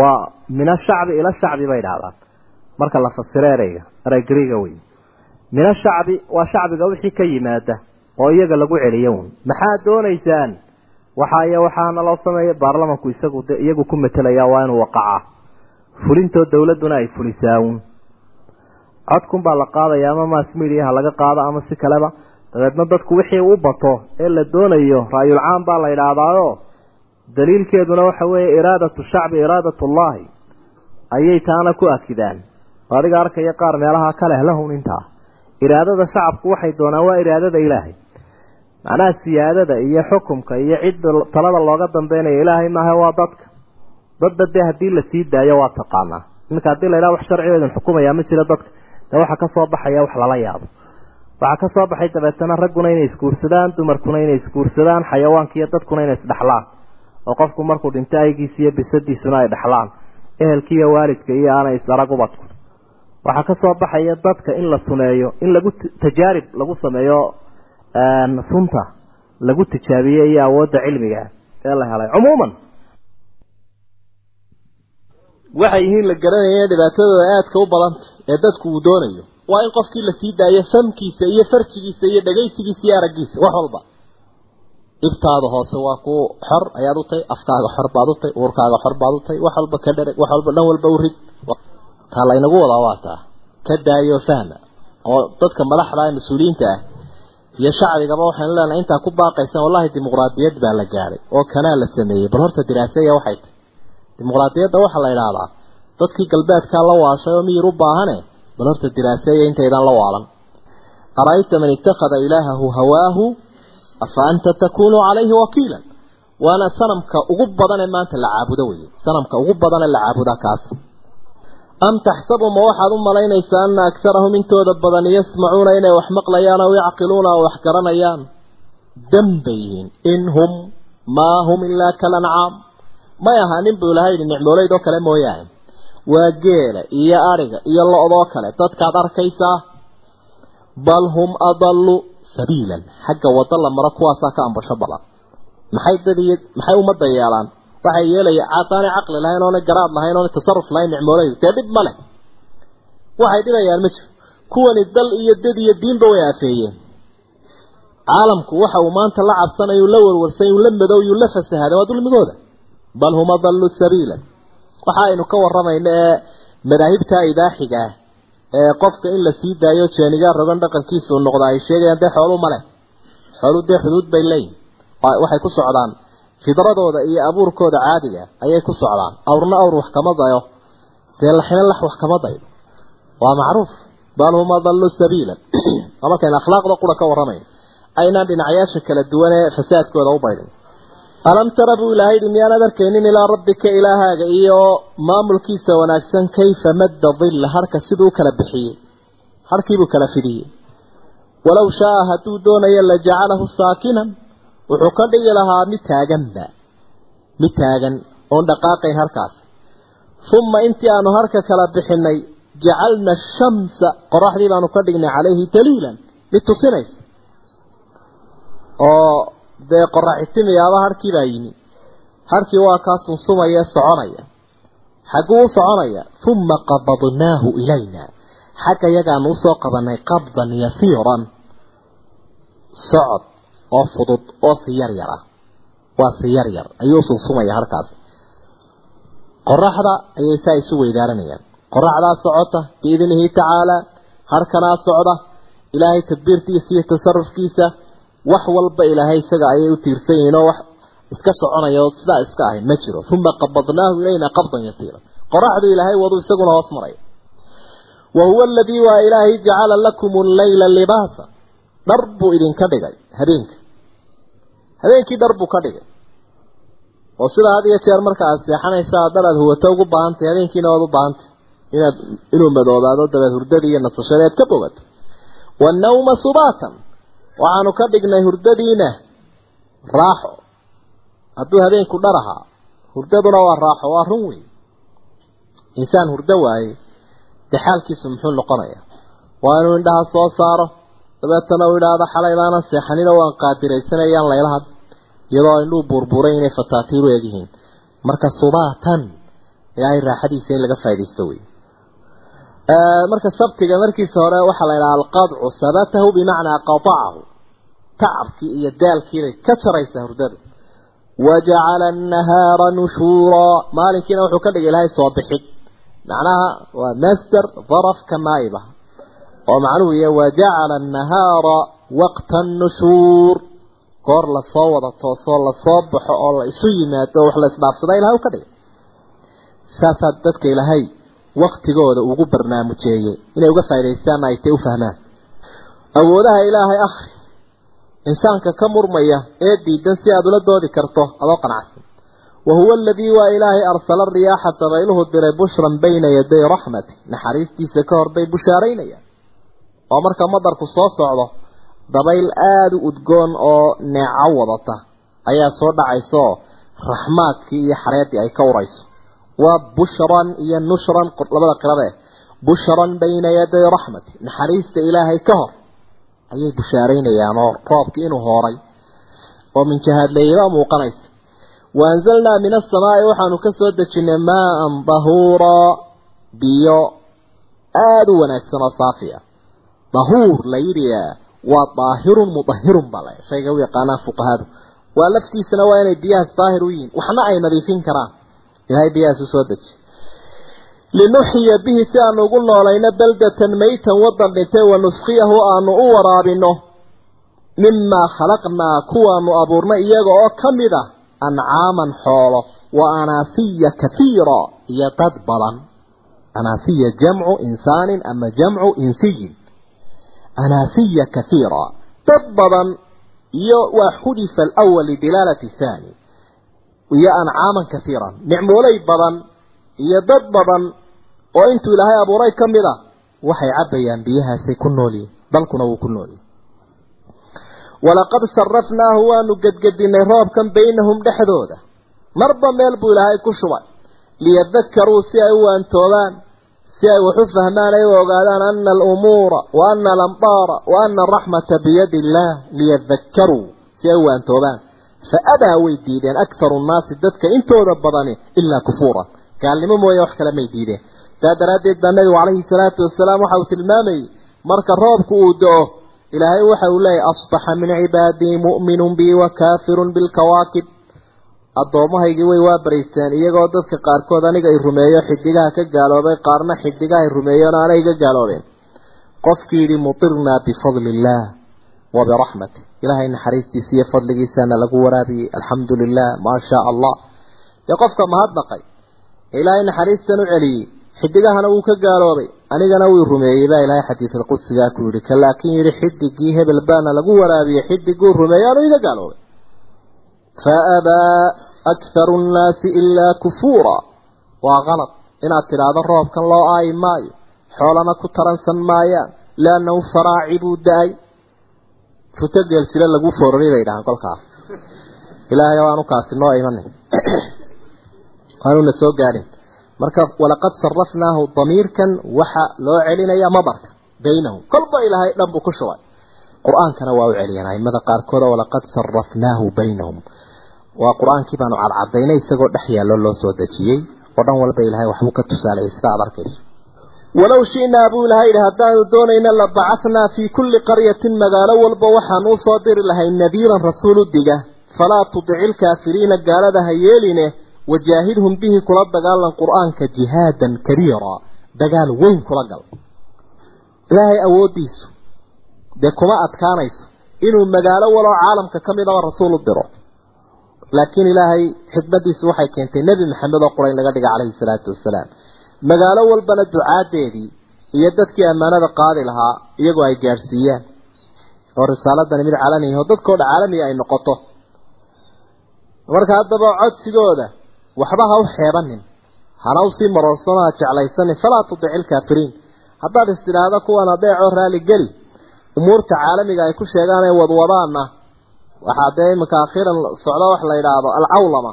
Speaker 3: Waa min ashacbi ila shacbi bay idhahdaan marka la fasiro ereyga ereygriga wey min ashacbi waa shacbiga wixii ka yimaada oo iyaga lagu celiyo un maxaad doonaysaan? Waxaay waxaana loo sameeya baarlamanku isagu de iyagu ku metelaya waa inuu waqacaa fulintoo dowladduna ay fulisaaun codkun baa la qaadaya ama mass mediaha laga qaado ama si kaleba. Dabeedna dadku wixii u bato ee la doonayo ra-yul caam baa la yidhaahdaayo daliilkeeduna waxa weeye iraadatu shacbi iraadat ullahi ayay taana ku akidaan adiga arkaya qaar meelaha ka leh lahun intaa iraadada shacabku waxay doonaan waa iraadada ilaahay. Macnaha siyaadada iyo xukumka iyo cidda talada looga dambeynaya ilaahay maaha waa dadka. Dadba dee haddii la sii daayo waa taqaanaa. Iminka haddii la yidhaha wax sharcigeedun xukumaya ma jiro dadka dee waxaa ka soo baxaya wax lala yaabo. Waxaa ka soo baxay dabeetana ragguna inay isguursadaan dumarkuna inay isguursadaan xayawaanka iyo dadkuna inay isdhexlaan. Oo qofku markuu dhinto aygiisa iyo bisadiisuna ay dhexlaan. Ehelki iyo waalidka iyo aanay is-arag ubadku waxaa ka soo baxaya dadka in la suneeyo in lagu tajaarib lagu sameeyo sunta lagu tijaabiye iyo awoodda cilmiga ee la helay cumuuman. Waxay yihiin la garanaya dhibaatadooda aadka u badanta ee dadku uu doonayo. Waa in qofkii la sii daayo famkiisa iyo farjigiisa iyo dhagaysigiisa iyo araggiisa wax walba. Ibtaada hoose waa ku xor ayaad u tahay afkaaga xor baad u tahay uurkaaga xor baad u tahay wax walba ka dhereg wax walba dhan walba u rid taa laynagu wadaa waa taa ka daayo fahma oo dadka madaxda ee mas'uuliyiinta ah iyo shacbigaba waxaynu leenahay intaa ku baaqaysan wallahi dimuqraadiyad baa la gaadhay oo kanaa la sameeyey. Bal horta diraaseya waxay tahay. Dimuqraadiyadda waxaa la idhaahdaa dadkii galbeedkaa la waashay oo miyir u baahane bal horta diraaseeya intaydan la waalan. Ara'ayta man ittakhada ilaahahu hawaahu afa anta takunu calayhi wakiilan? Waana sanamka ugu badan ee maanta la caabudo weye sanamka ugu badan ee la caabudaa kaas am taxsabu ma waxaad u malaynaysaa ana agarahum intooda badan yasmacuuna inay wax maqlayaan aw yacqiluuna oo wax garanayaan dambay yihiin in hum maa hum ilaa kalancaam may ahaanin buu ilahay yidhi nicmoolayd oo kale mooyaane waa geela iyo adhiga iyo lo-doo kale dadkaad arkaysaa bal hum adallu sabiilan xagga waddo la maro kuwaasaa ka ambasho badan maxay dadiy maxay ummadda yeelaan waxay yeelaya caataanay caqli lahayn oonay garaad lahayn oonay tasarruf lahayn nicmoolaydu dee dhib ma leh? Waxay dhibayaan ma jiro. Kuwani dal iyo dad iyo diinba way aafeeyeen caalamku waxa uu maanta la cabsanayu la warwarsay la madow yu la fasahaday waa dulmigooda. Bal hum adallu sabiilan waxa aynu ka waramayna ee madaahibta idaaxiga ah ee qofka in la sii daayo jeenigaa rogan dhaqankiisa uu noqda ay sheegayaan dee xoolu male xoolu dee xuduud bay leeyihiin waxay ku socdaan fidradooda iyo abuurkooda caadiga ayay ku socdaan. Awrna awr wax kama dayo. Dee laxina lax wax kama dayo. Waa macruuf. Bal hum adallu sabiilan waa markaynu akhlaaqda qura ka warramayno aynaan dhinacyaasha kala duwan ee fasaadkooda u baydhin alam tara buu ilaahay yidhi miyaanad arkaynin ilaa rabbika ilaahaaga iyo maamulkiisa wanaagsan kayfa madda dilla harka siduu kala bixiyey. Harkiibuu kala fidiyey. Walow shaaa hadduu doonayo la jacalahu saakinan wuxuu ka dhigi lahaa mid taaganba mid taagan oon dhaqaaqayn harkaas. Uma intii aanu harka kala bixinay jacalna ashamsa qoraxdii baanu ka dhignay calayhi daliilan mid tusinaysa. Oo dee qoraxitimiyaaba harkii baa yimi. Harkii waa kaa sunsumaya soconaya. Xagguu u soconaya. Uma qabadnaahu ilayna. Xagga yagaanu u soo qabanay qabdan yasiiran socod oo fudud oo si yar ah. Waa si yar ayuu sunsumaya harkaas qoraxda ayay saa isu weydaaranayaan. Qoraxdaa socota biidnihi tacaalaa harkanaa socda ilaahay tadbiirtiisa iyo tasarufkiisa wax walba ilaahay isaga ayay u tiirsan yihiin oo wax iska soconaya oo sidaa iska ahayn ma jiro. Uma qabadnaahu ilayna qabdan yasiira. Qoraxdu ilaahay wadu isaguna hoos aladii waa ilaahay jacala lakum allayla libaasa. Dhar buu idinka dhigay habeenka habeenkii dhar buu ka dhigay. oo sidaa had iyo jeer marka aad seexanaysa haddana aad huwato ugu baahantay habeenkiina waad u baahantay. Inaad inuu madoobaado dabeed hurdadii iyo nasashadii aad ka bogato. Wannawma subaatan waxaanu ka dhignay hurdadiina. Raaxo. Hadduu habeenku dhar ahaa hurdaduna waa raaxo waa run wey insaan hurdo waaye dee xaalkiisu muxuu noqonayaa. Waa inuu indhaha soo saaro dabeetana uu idhaahdo xalay baanan seexanino waan qaadiraysanayaan laylaha iyadoo indhuu buurbuuray inay fataatiiru egyihiin. Marka subaatan ilaahay raaxadiisa in laga faaidaysto wey marka sabtiga markiisa hore waxaa la idhaha alqadcu sabatahu bimacnaa qatacahu tacabkii iyo daalkiibay ka jaraysaa hurdada. Wajacala annahaara nushuuraa maalinkiina wuxuu ka dhigay ilaahay soo bixid. Macnaha waa master darafka naa'iba oo macnuhu yahay wajacala annahaara waqta nushuur. Goor la soo wada toosoo la soo baxo oo la isu yimaado wax la isdhaafsada ilahay u ka dhigay. Saasaa dadka ilaahay waktigooda ugu barnaamujeeyey inay uga faa'idaystaan ay tay u fahmaan. Awoodaha ilaahay akhri insaanka ka murmaya ee diidan si aada ula doodi karto adoo qanacsan. Wa huwa aladii waa ilaahay arsala riyaaxa dabayluhu diray bushran bayna yaday raxmati. Naxariistiisa ka hor bay bushaaraynayaan oo marka madarku soo socdo dabayl aada u udgoon oo neeco wadata ayaa soo dhacaysaoo raxmaadkii iyo xareedii ay ka urayso waa bushran iyo nushran labada qirade. Bushran bayna yaday raxmati naxariista ilaahay ka hor. Ayay bushaaraynayaan oo roobkii inuu hooray. Oo min jahaadlayba muuqanaysa. Waanzalnaa min asamaa'i waxaanu ka soo dejinay maa-an dahuuraa biyo aada u wanaagsan oo saafi ah dahuur la yidhi waa daahirun mudahirun baa la shayga u yaqaanaa fuqahadu waa laftiisana waa inay biyahaas daahir u yihiin waxna ay nadiifin karaan ilahay biyahaas u soo deji linuxyiya bihi si aanu ugu noolayno baldatan maytan wadan dhintay wa nusqiyahu aanu u waraabino mimaa khalaqnaa kuwaanu abuurnay iyaga oo ka mid ah ancaaman xoolo wa anaasiya kathiira iyo dad badan anaasiya jamcu insaanin ama jamcu insiyin anaasiya kathiira dad badan iyo waa xudifa alawal lidilaalati thani iyo ancaaman kathiiran nicmooley badan iyo dad badan oo intuu ilaahay abuuray ka mid a waxay cabbayaan biyahaasay ku noolyihin dalkuna wuu ku noolyahy walaqad sarafnaahu waanu gedgedinay roobkan baynahum si ay u waantoobaan si ay wax u fahmaan ay u ogaadaan ana alumuura wa ana alamdaara wa ana araxmata biyadi illaah liyadakaruu si ay u waantoobaan. Fa adaa way diideen akharu nnaasi dadka intooda badani ilaa kufuuran. Gaalnimo mooye wax kale may diideen. Saa daraaddeed baa nabigu calayhi salaatu wasalaam waxa uu tilmaamayey marka roobku uu do-o ilaahay waxa uu leeyahy asbaxa min cibaadii mu'minun bii wa kaafirun bilkawaakib addoomahaygii way waa baraysteen iyagoo dadka qaarkood aniga rumeeyo xidigaha ka gaaloobay qaarna xidigaha ay rumeeyeen oo aanay ga gaaloobeen. Qofkii yidhi mutirnaa bifadli illaah wa biraxmati. Ilaahay naxariistiisa iyo fadligiisana lagu waraabiyey. Alxamdu lilah maa shaa allah dee qofka mahadnaqay ee ilaahay naxariistan u celiyey. Xidigahana wuu ka gaaloobay. Anigana wuu rumeeyey baa ilaahay xadiisulqudsigaa ku yidhi. Ka laakiin yidhi xidigii hebel baana lagu waraabiyey xidiguu rumeeyey anuu iga gaaloobay. Faabaa akharu nnaasi ilaa kufuura waa qalad inaad tidhaahdo roobkan loo aayi maayo xoolana ku taransan maayaan liannahu faraaci buu da'ay futo geelsile lagu foorari bay dhahaan kolkaas ilaahay waanu kaasi noo imanin waanuna soo gaadhin marka walaqad sarafnaahu damiirkan waxa loo celinaya madarka baynahum kolba ilaahay dhan buu ku shubay qur'aankana waa u celiyeen aimada qaarkood walaqad sarafnaahu baynahum waa qur'aankii baanu cadcadaynay isagoo dhex yaallo loo soo dejiyey. Oo dhan walba ilaahay waxbuu ka tusaalayay sida aad arkayso. Walow shi'naa buu ilahay yidhi haddaanu doonayna la bacahnaa fii kulli qaryatin magaalo walba waxaan u soo diri lahay nadiiran rasuul u diga. Falaa tudici ilkaafiriina gaalada ha yeeline wajaahidhum bihi kula dagaalan qur'aanka jihaadan kabiira dagaal weyn kula gal. Ilaahay awooddiisu dee kuma adkaanayso inuu magaalo waloo caalamka ka midaba rasuul u diro laakiin ilaahay xikmadiisu waxay keentay nebi maxamed oo qura laga dhiga calayhi salaatu wasalaam magaalo walbana ducaadeedii iyo dadkii ammaanada qaadi lahaa iyagoo ay gaadhsiiyaan oo risaaladani mid calani oo dadkoo dha caalamiga ay noqoto. Marka haddaba codsigooda waxba ha u xeebanin. Hana u sii maroorsano ha jeclaysanin. Falaa tudici ilkaafiriin haddaad is tidhaahda kuwan adeecoo raali geli umuurta caalamiga ay ku sheegaan ee wadwadaana waxaa dee iminka akhiiran socda wax la yidhaahdo alcawlama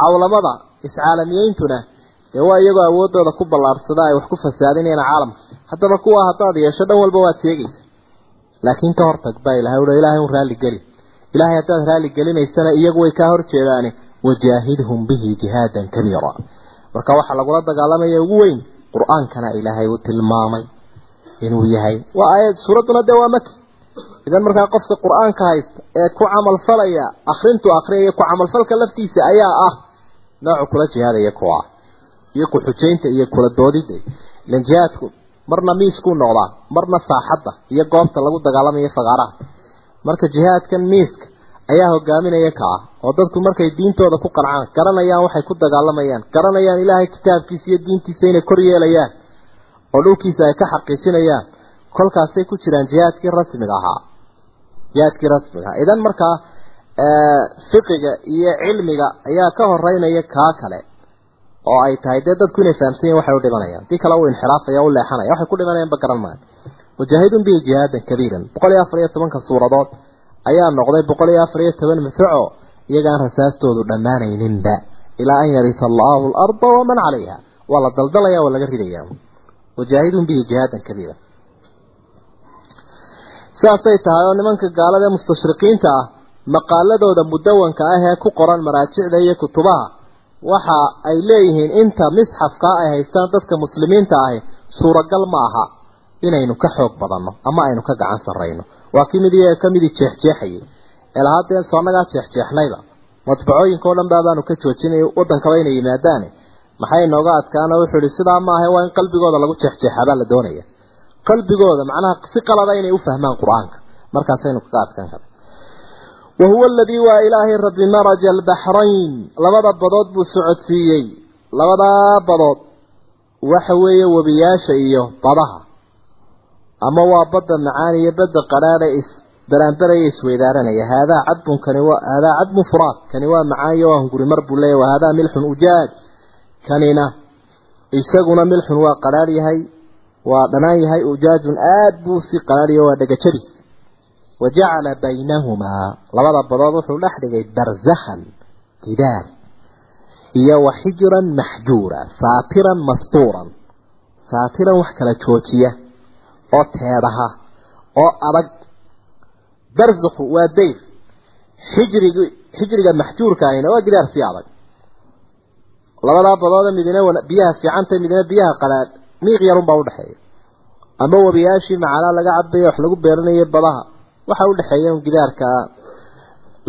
Speaker 3: cawlamada iscaalamiyeyntuna dee waa iyagoo awooddooda ku ballaarsada ay wax ku fasaadinayaan caalamka haddaba kuwa haddaad yeesho dhan walba waad sheegaysa. Laakiin ka hortag baa ilahay ui ilaahay un raalli geli ilaahay haddaad raalli gelinaysana iyagu way kaa hor jeedaane wajaahidhum bihi jihaadan kabiira marka waxaa lagula dagaalamaya ugu weyn qur'aankana ilaahay uu tilmaamay inuu yahay. Waa aayad suuradduna dee waa maki idan markaa qofka qur'aanka haysta ee ku camalfalaya akrintu akriyaya ku camalfalka laftiisa ayaa ah noocu kula jihaadaya kuwa. Iyo ku xujaynta iyo kula doodida. Ilan jihaadku marna miiskuu noqdaa marna saaxadda iyo goobta lagu dagaalamayo fagaaraha. Marka jihaadkan miiska ayaa hogaaminaya ka ah oo dadku markay diintooda ku qancaan garanayaan waxay ku dagaalamayaan garanayaan ilaahay kitaabkiisa iyo diintiisa inay kor yeelayaan oo dhulkiisa ay ka xaqiijinayaan. Kolkaasay ku jiraan jihaadkii rasmiga ahaa jihaadkii rasmiga idan markaa fiqiga iyo cilmiga ayaa ka horeynaya kaa kale oo ay tahay. Dee dadku inay fahamsan yihiin waxay u dhimanayaan. Dii kale uu inxiraafaya u leexanaya. Waxay ku dhimanayaan ba garan maayo. Wajaahidun bihi jihaadan kabiiran. boqol iyo afar iyo tobanka suuradood ayaa noqday boqol iyo afar iyo toban masaco iyagaan rasaastoodu dhammaanayninba. Ilaa an yarisa allahu alarda waman calayha waa la daldalaya waa laga ridaya wajaahidun bihi jihaadan kabiira sidaasay tahay oo nimanka gaalada ee mustashriqiinta ah maqaaladooda mudawanka ah ee ku qoran maraajicda iyo kutubaha waxa ay leeyihiin inta misxafkaa ay haystaan dadka muslimiinta ahi suuragal ma aha inaynu ka xoog badanno ama aynu ka gacan sarrayno. Waa kii mid iyaga ka midii jeexjeexayay ee lahaa dee soonagaa jeexjeexnayda. Madbacooyinka o dhan baabaanu ka joojinay waddankaba inay yimaadaane maxay inooga adkaana? Wuxuu ihi sidaa maaha waa in qalbigooda lagu jeexjeexabaa la doonaya qalbigooda macnaha si qalada inay u fahmaan qur'aanka. Markaasaynu kaga adkaan kara wahuwa aladii waa ilaahay rabbi maraja albaxrayn labada badood buu socodsiiyey. Labadaa badood waxa weeye webiyaasha iyo badaha. Ama waa badda macaan iyo badda qaraadha is daraandaraya isweydaaranaya haadaa cadbun kani waa haadaa cadbun furaad kani waa macaan iyo waa hunguri mar buu leeyahy wa haadaa milxun ujaaj kanina. Isaguna milxun waa qaraadh yahay waa dhanaan yahay ujaajun aad buu si qaraadhiyo waa dhegajabis wajacala baynahumaa labada badood wuxuu dhex dhigay barzakhan jidaar iyo wa xijran maxjuura saatiran mastuuran. Saatiran wax kala joojiya oo teedaha oo adag. Barzakhu waa dayr xijrigi xijriga maxjuurka ahina waa gidaar si adag. Labadaa badooda midina biyaha fiicanta midina biyaha qalaad miiq yarunbaa udhexeeya ama webiyaashii macalaa laga cabaya wax lagu beeranayo badaha waxa udhexeeya gidaarka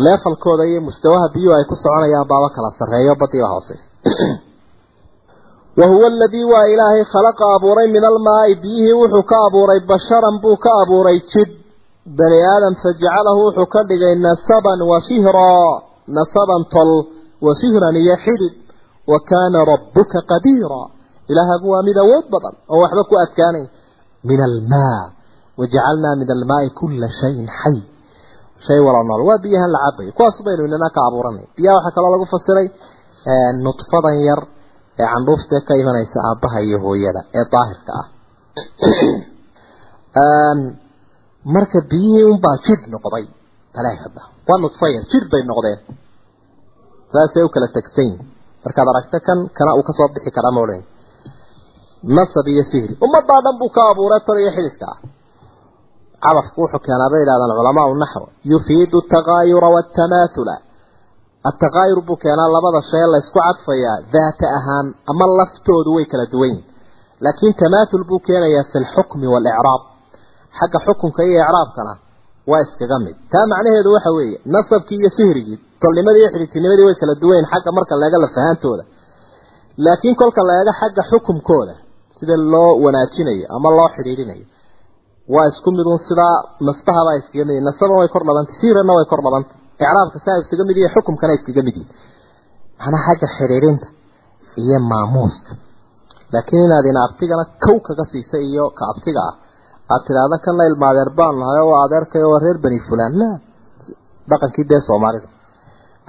Speaker 3: leefalkooda iyo mustawaha biyuhu ay ku soconayaan baaba kala sarreeyo badiiba hooseysa wa huwa aladii waa ilaahay khalaqa abuuray min almaai biyihii wuxuu ka abuuray basharan buu ka abuuray jid. Bani aadam fajacalahu wuxuu ka dhigay nasaban wa sihraa nasaban tol wa sihran iyo xidhid wa kaana rabbuka qadiira ilaahagu waa mid awood badan oo waxba ku adkaanay min almaa wajacalnaa min almaai kula shayin xay shay wala nool waa biyahan la cabayo kuwaas baynu inana ka abuuranay biyaha waxaa kaloo lagu fasiray nudfadan yar ee candhuuftee ka imanaysa aabbaha iyo hooyada ee daahirka ah marka biyihii unbaa jidh noqday balaahada waa nudfa yar jidh bay noqdeen saasay u kala tegsan yihiin markaad aragta kan kana uu ka soo bixi karaa maodhan nasab iyo sihri ummadaa dhan buu ka abuuray tar iyo xididka ah cadafku wuxuu keenaa bay yidhahdaan culamaau naxw. Yufiidu ataqaayura waatamaathula ataqaayur buu keenaa labada shay laysku cadfayaa daata ahaan ama laftoodu way kala duwan yihiin laakiin tamaathul buu keenayaa fi lxukmi waalicraab xagga xukunka iyo icraabkana waa iskaga mid. Taa macnaheedu waxa weeye nasabkii iyo sihrigii tolnimadii iyo xidhidtinimadii way kala duwan yihiin xagga marka la eega lafahaantooda. Laakiin kolka la xagga xukumkooda sida loo wanaajinayo ama loo xidhiidhinayo. Waa isku mid un sidaa nasbahaba iskaga mid nasaban way kor dhabantay siirana way kor dhabantay icraabka saa iskaga mid iyo xukumkana iskaga mid yihiin macnaha xagga xidhiidhinta iyo maamuuska. Laakiin inaad ina abtigana kow kaga siisa iyo ka abtiga ah aad tidhaahda kana ilma adeer baan nahay oo adeerkay waa reer bani fulaan la dhaqankii dee soomaalida.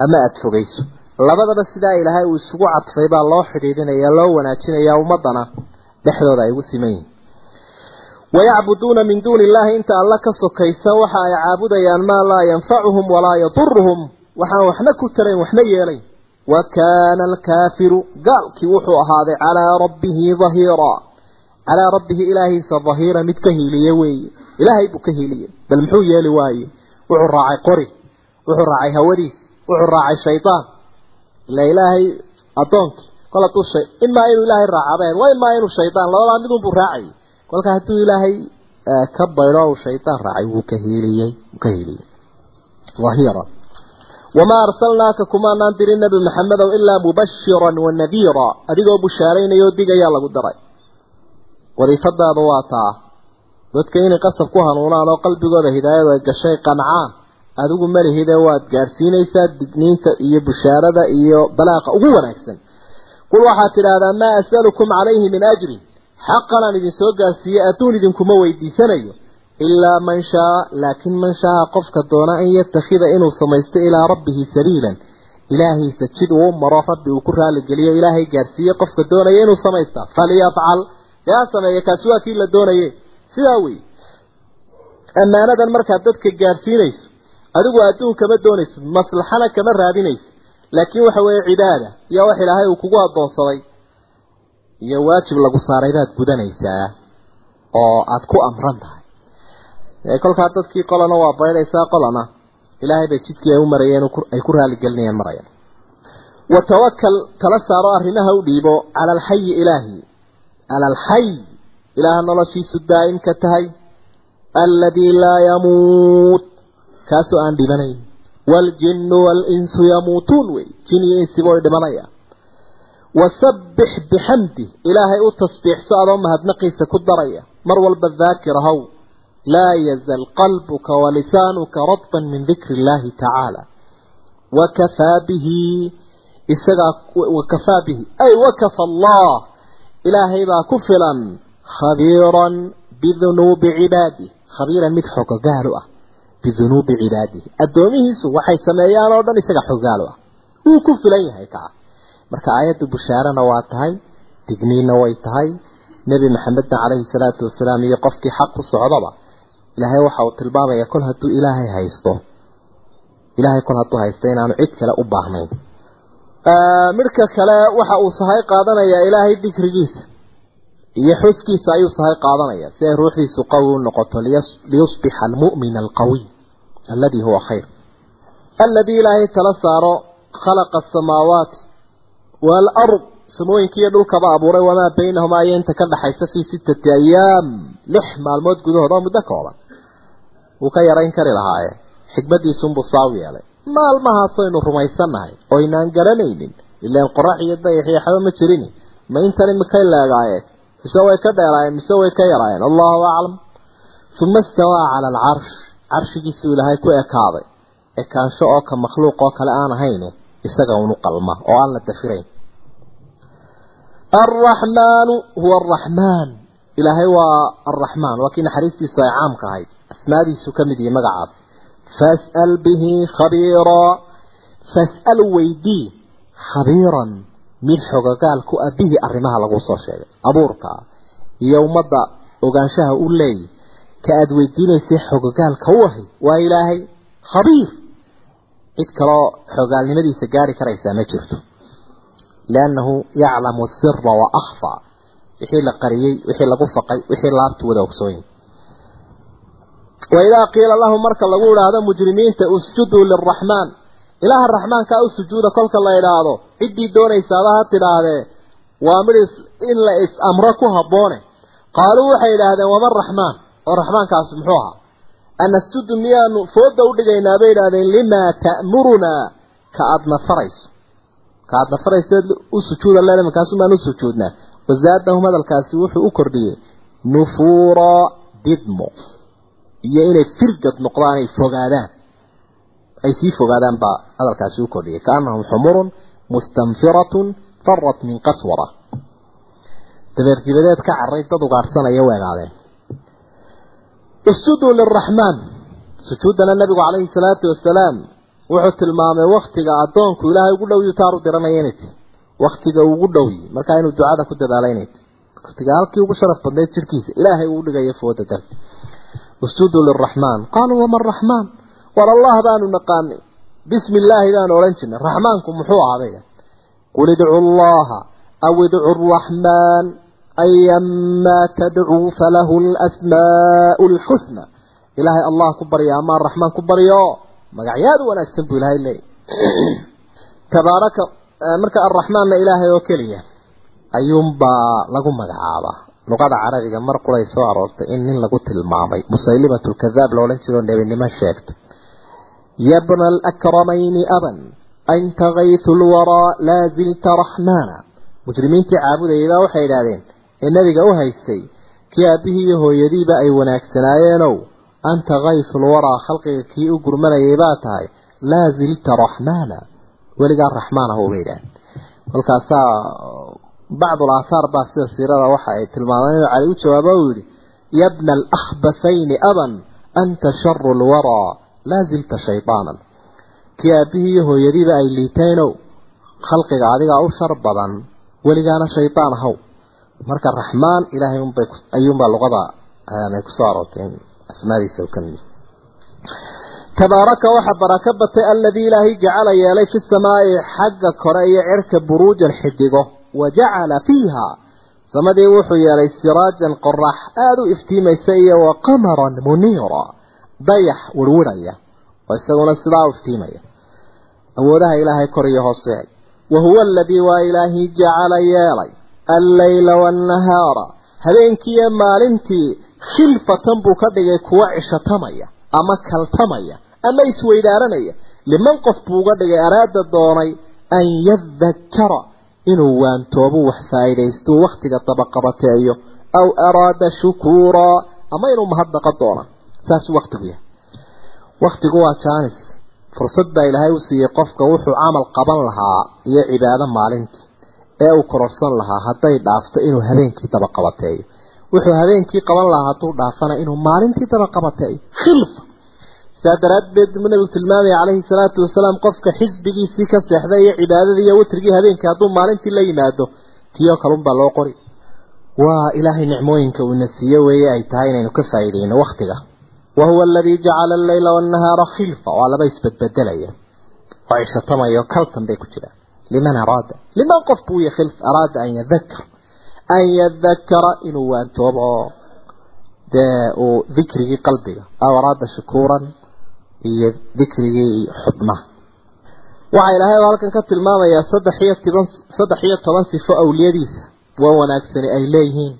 Speaker 3: Ama aada fogeyso labadaba sidaa ilaahay uu isugu cadfay baa loo xidhiidhinaya loo wanaajinaya ummadana dhexdooda ay ugu siman yihiin wayacbuduuna min duuni illaahi inta alla ka sokaysa waxa ay caabudayaan maa laa yanfacuhum walaa yaduruhum waxaan waxna ku tarayn waxna yeelayn wa kaana alkaafiru gaalkii wuxuu ahaaday calaa rabbihi dahiira calaa rabbihi ilaahiisa dahiira mid ka hiiliye weeye ilaahay buu ka hiiliyey bal muxuu yeeli waaye wuxuu raacay qori wuxuu raacay hawadiis wuxuu raacay shaydaan ila ilaahay addoonkii kol hadduu shay imaa inuu ilaahay raacabeen waa imaa inuu shaydaan labadaa midunbuu raacayay kolka hadduu ilaahay ka baydho uu shaydaan raacay wuu ka hiiliyey wuu ka hiiliyey. Dahiira wamaa arsalnaaka kumaanaan dirin nebi maxamedow ilaa mubashiran wa nadiira adigoo bushaaraynaya oo digayaa lagu daray. Wadiifadaadu waa taa dadka inay qasab ku hanuunaan oo qalbigooda hidaayadu ay gashay qancaan adigu malihide waad gaadhsiinaysaa digniinta iyo bushaarada iyo balaaqa ugu wanaagsan qul waxaad tidhaahdaa maa as'alukum calayhi min ajrin xaqan aan idin soo gaarsiiyey adduun idinkuma weydiisanayo ilaa man shaa laakiin man shaa qofka doona an yatakhida inuu samaysto ilaa rabbihi sabiilan ilaahiisa jid uu maro rabbi uu ku raaligeliyo ilaahay gaarsiiye qofka doonaya inuu samaysta falyafcal yaa sameeye kaasi waa kii la doonaye sidaa wey ammaanadan markaad dadka gaadhsiinayso adigu adduun kama doonayso maslaxana kama raadinayso laakiin waxa weeye cibaada iyo wax ilaahay uu kugu addoonsaday iyo waajib lagu saaray baad gudanaysaa oo aada ku amran tahay. Kolkaa dadkii qolana waa baydhaysaa qolana ilaahay bay jidkii ay u marayeen ay ku raaligelinayeen marayaan. Watawakal tala saaro arrimaha u dhiibo cala alxayi ilaahi cala alxay ilaaha noloshiisu daa'imka tahay alladii laa yamuut kaasoo aan dhibanayn yamuutuun wey. Jin iyo insiba way dhimanayaan wasabbix bixamdi ilaahay u tasbiixso adoo mahadnaqiisa ku daraya. Mar walba daakir ahow. Laa yazal qalbuka walisaanuka radban min dikri illaahi tacaala wakafaa bihi. Isagaa wakafaa bihi. Ay wakafa allah. Ilaahay baa ku filan. Khabiiran bidunuubi cibaadihi. Addoomihiisu waxay sameeyaan oo dhan isaga xogogaal u ah. Wuu ku filan marka aayaddu bushaarana waa tahay digniinna way tahay. Nebi maxamedna calayhi salaatu wasalaam iyo qofkii xaq ku socdaba ilaahay waxa uu tilmaamaya kol hadduu ilaahay haysto ilaahay kol hadduu haysto inaanu cid kale u baahnayn. Midhka kale waxa uu sahay qaadanayaa ilaahay dikrigiisa iyo xuskiisa ayuu sahay qaadanaya si ay ruuxdiisu qawi u noqoto liyusbixa almu'min alqawiy alladii huwa khayr. Alladii ilaahay tala saaro khalaqa asamaawaati waalard samooyinkiiyo dhulkaba abuuray wamaa baynahumaa iyo inta ka dhaxaysa fii sittati ayaam lix maalmood gudahood oo muddo kooban. Wuu ka yarayn kari lahaaye. Xikmadiisunbuu saaw yeelay. Maalmahaasaynu rumaysannahay oynaan garanaynin ilaan qorax iyo dayax iyo waxba ma jirin ma intan imikay leegaayeen mise way ka dheeraayeen mise way ka yaraayeen? Allahu carshigiisuu ilaahay ku ekaaday. Ekaansho oo ka makhluuq oo kale aan ahayn isaga unu qalma oo aan la dafirayn. Alraxmaanu huwa araxmaan ilaahay waa alraxmaan waa naxariistiisu ay caamka ahayd. Asmaadiisu ka mid yihi magacaas. Fas'al bihi khabiiraa fas'al weydii khabiiran mid xogagaal ku ah bihi arrimaha lagu soo sheegay. Abuurka iyo ummadda ogaanshaha u leeyahy ka aada weydiinaysay xogogaalka u ahay waa ilaahay khabiir. Cid kaloo xogaalnimadiisa gaari karaysaa ma jirto. Liannahu yaclamu sira wa akhfaa wixii la qariyey wixii lagu faqay wixii laabtu wada ogsooyin waidaa qiila lahum marka lagu idhaahdo mujrimiinta usjuduu liraxmaan ilaaha raxmaankaa u sujuuda kolka la idhaahdo. Ciddii doonaysaaba ha tidhaahdee waa mid in la is-amro ku habboone qaaluu waxay idhaahdeen wama raxmaan oo raxmaankaasi muxuu ahaa anasjudu miyaanu fooda u dhigaynaa? bay idhahdeen limaa ta'murunaa ka aada nafarayso ka aada nafarayseed u sujuuda leeda markaasu maan u sujuudnaa. Wasaadahum hadalkaasi wuxuu u kordhiyey nufuura didmo iyo inay firgad noqdaan ay fogaadaan. Ay sii fogaadaan baa hadalkaasi u kordhiyay kaanahum xumurun mustanfiratun farat min qaswara. Dabeer dibadeed ka carray dad ugaadhsanaya weegaadeen usjuduu liraxmaan sujuuddana nabigu calayhi salaatu wasalaam wuxuu tilmaamay waktiga addoonku ilaahay ugu dhowyu taaru diranaya inay tahy waktiga ugu dhowyi markaa inuu ducada ku dadaala inay tahy waktiga halkii ugu sharaf badnayd jirkiisa ilaahay uu dhigaya fooda darti usjuduu liraxmaan qaaluu wama araxmaan war allah baanu naqaanay. Bismi illaahi baanu odhan jirnay raxmaanku muxuu ahaaday? Qul idcu allaha aw idcu araxmaan ayamaa tadcuu falahu lasmaau lxusna ilaahay allah ku barya ama araxmaan ku baryo magacyaad u wanaagsan buu ilaahay leeyay tabaaraka marka arraxmaanna ilaahay oo keliya ayuunbaa lagu magacaabaa luqada carabiga mar quray soo aroortay in nin lagu tilmaamay musaylimatulkadaab la odhan jiro nebinimo sheegto yabna alakramayni aban anta kaytu lwaraa laa zilta raxmaana mujrimiintii caabudayay waxay idhaahdeen ee nebiga u haystay kii aabbihii iyo hooyadiiba ay wanaagsanaayeenoo anta kaytu lwaraa khalqiga kii u gurmanayay baa tahay laa zilta raxmaana weligaa raxmaan ah idhaaheen kolkaasaa bacdu alaahaar baa sida siirada waxa ay tilmaameen inuu cali u jawaabo uu yidhi yabna alakhbasayni aban anta sharu lwaraa laa zilta shaydaanan kii aabbihii iyo hooyadiiba ay liiteenow khalqiga adigaa u shar badan weligaana shaydaan ahaw marka raxmaan ilaahay ayuunbaa luqada ay ku soo aroortay asmaadiisa ka mid tabaaraka waxa baraka batay alladii ilaahay jacala yeelay fi samaa'i xagga kore iyo cirka buruujan xidigo wajacala fiiha. Samadii wuxuu yeelay siraajan qorax aada u iftiimaysa iyo wa qamaran muniira dayax wirwirhaya oo isaguna sidaa u iftiimaya. Awoodaha ilaahay kor iyo hoose wa huwa aladii waa ilaahii jacala yeelay alleyla waannahaara habeenkiiyo maalintii khilfatan buu ka dhigay kuwa cishatamaya ama kaltamaya ama isweydaaranaya. Liman qof buu uga dhigay araada doonay an yadakara inuu waantoobu wax faa'iidaysto wakhtiga dabaqabateeyo aw araada shukuuraa ama inuu mahadnaqa doona. Saasuu wakhtigu yahay. Wakhtigu waa jaanis. Fursad baa ilaahay u siiyey qofka wuxuu camal qaban lahaa iyo cibaado maalintii ee uu kororsan lahaa hadday dhaafto inuu habeenkii daba qabateeyo. Wuxuu habeenkii qaban lahaa hadduu dhaafana inuu maalintii daba qabateeyo. Khilfa! Sidaa daraaddeed buu nabigu tilmaamaya calayhi salaatu wasalaam qofka xisbigiisii ka seexday iyo cibaadadii iyo witrigii habeenkii hadduu maalintii la yimaado tiyoo kalunbaa loo qori. Waa ilaahay nicmooyinka uuna siiye weeye ay tahay inaynu ka faa'iideyno waktiga wa huwa aladii jacala alleyla waannahaara khilfa waa laba isbedbedelaya. Oo cishatamayo kaltan bay ku jiraan liman araada liman qof buu yahay khilf araada an yadakar an yadakara inuu waantoobo oo dee uu dikrigii qalbiga aw araada shukuuran iyo dikrigii xubnaha waxaa ilaahay oo halkan ka tilmaamayaa saddex iyo toban saddex iyo toban sifo awliyadiisa waa wanaagsani ay leeyihiin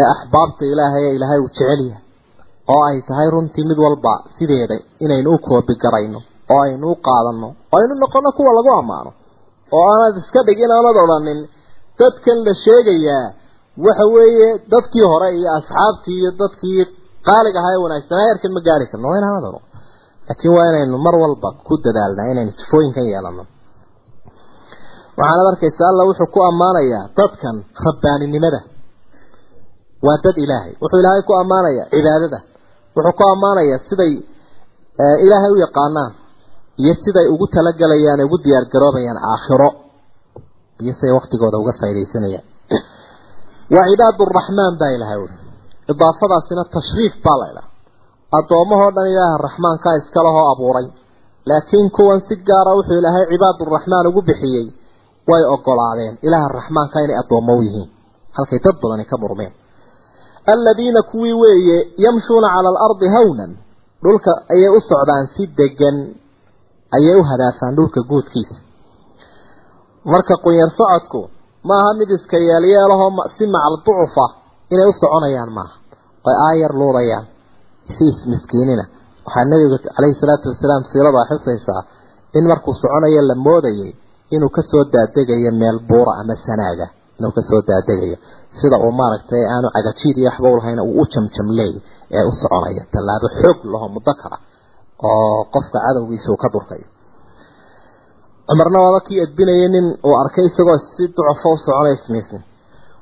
Speaker 3: ee axbaabta ilaahay ee ilaahay uu jecel yahay oo ay tahay runtii mid walba sideeda inaynu koobigarayno oo aynu u oo aynu kuwa lagu ammaano oo aanad iska dhigin aanad odhanin dadkan la sheegayaa waxa weeye dadkii hore iyo asxaabtii iyo dadkii qaaliga ahaa ee wanaagsanaa heerkan ma gaari karno waa inaanad odhan laakiin waa inaynu mar walba ku dadaalnaa inaynu sifooyinkan yeelano waxaanad arkaysa alla wuxuu ku ammaanayaa dadkan rabbaaninimada. Waa dad ilaahay. Wuxuu ilaahay ku ammaanayaa cibaadada. Wuxuu ku ammaanayaa siday ilaahay u yaqaanaan iyo siday ugu talagalayaan ugu diyaar garoobayaan aakhiro iyo siday waktigooda uga faaidaysanayaan waa cibaad uraxmaan baa ilahay uri idaafadaasina tashriif baa la idhaha addoommahoo dhan ilaaha raxmaankaa iska abuuray. Laakiin kuwan si gaara wuxuu ilaahay cibaaduraxmaan ugu bixiyey way ogolaadeen ilaaha raxmaanka inay addoommo u yihiin. Halkay dad badani ka murmeen. Aladiina kuwii weeye yamshuuna cala alardi hawnan. Dhulka ayay u socdaan si degan ayay u hadaafaan dhulka guudkiisa. Marka qunyar socodku maaha mid iska yeelyeelahoo si macal ducufa inay u soconayaan maaha way aayar luudayaan si ismiskiinina waxaa nabiga calayhi salaatu wasalaam siirada ay xusaysaa in markuu soconayo la moodayay inuu ka soo daadegayo meel buura ama sanaaga. Inuu ka soo daadegayo sida uu maaragtay aanu cagajiid iyo waxba ulahayna uu u jamjamleey ee u soconayo. Tallaabo xoog laho mudakara oo qofka cadowgiisa uu ka durkayo cumarna waaba kii edbinayay nin uu arkay isagoo si ducufo u soconay ismiisin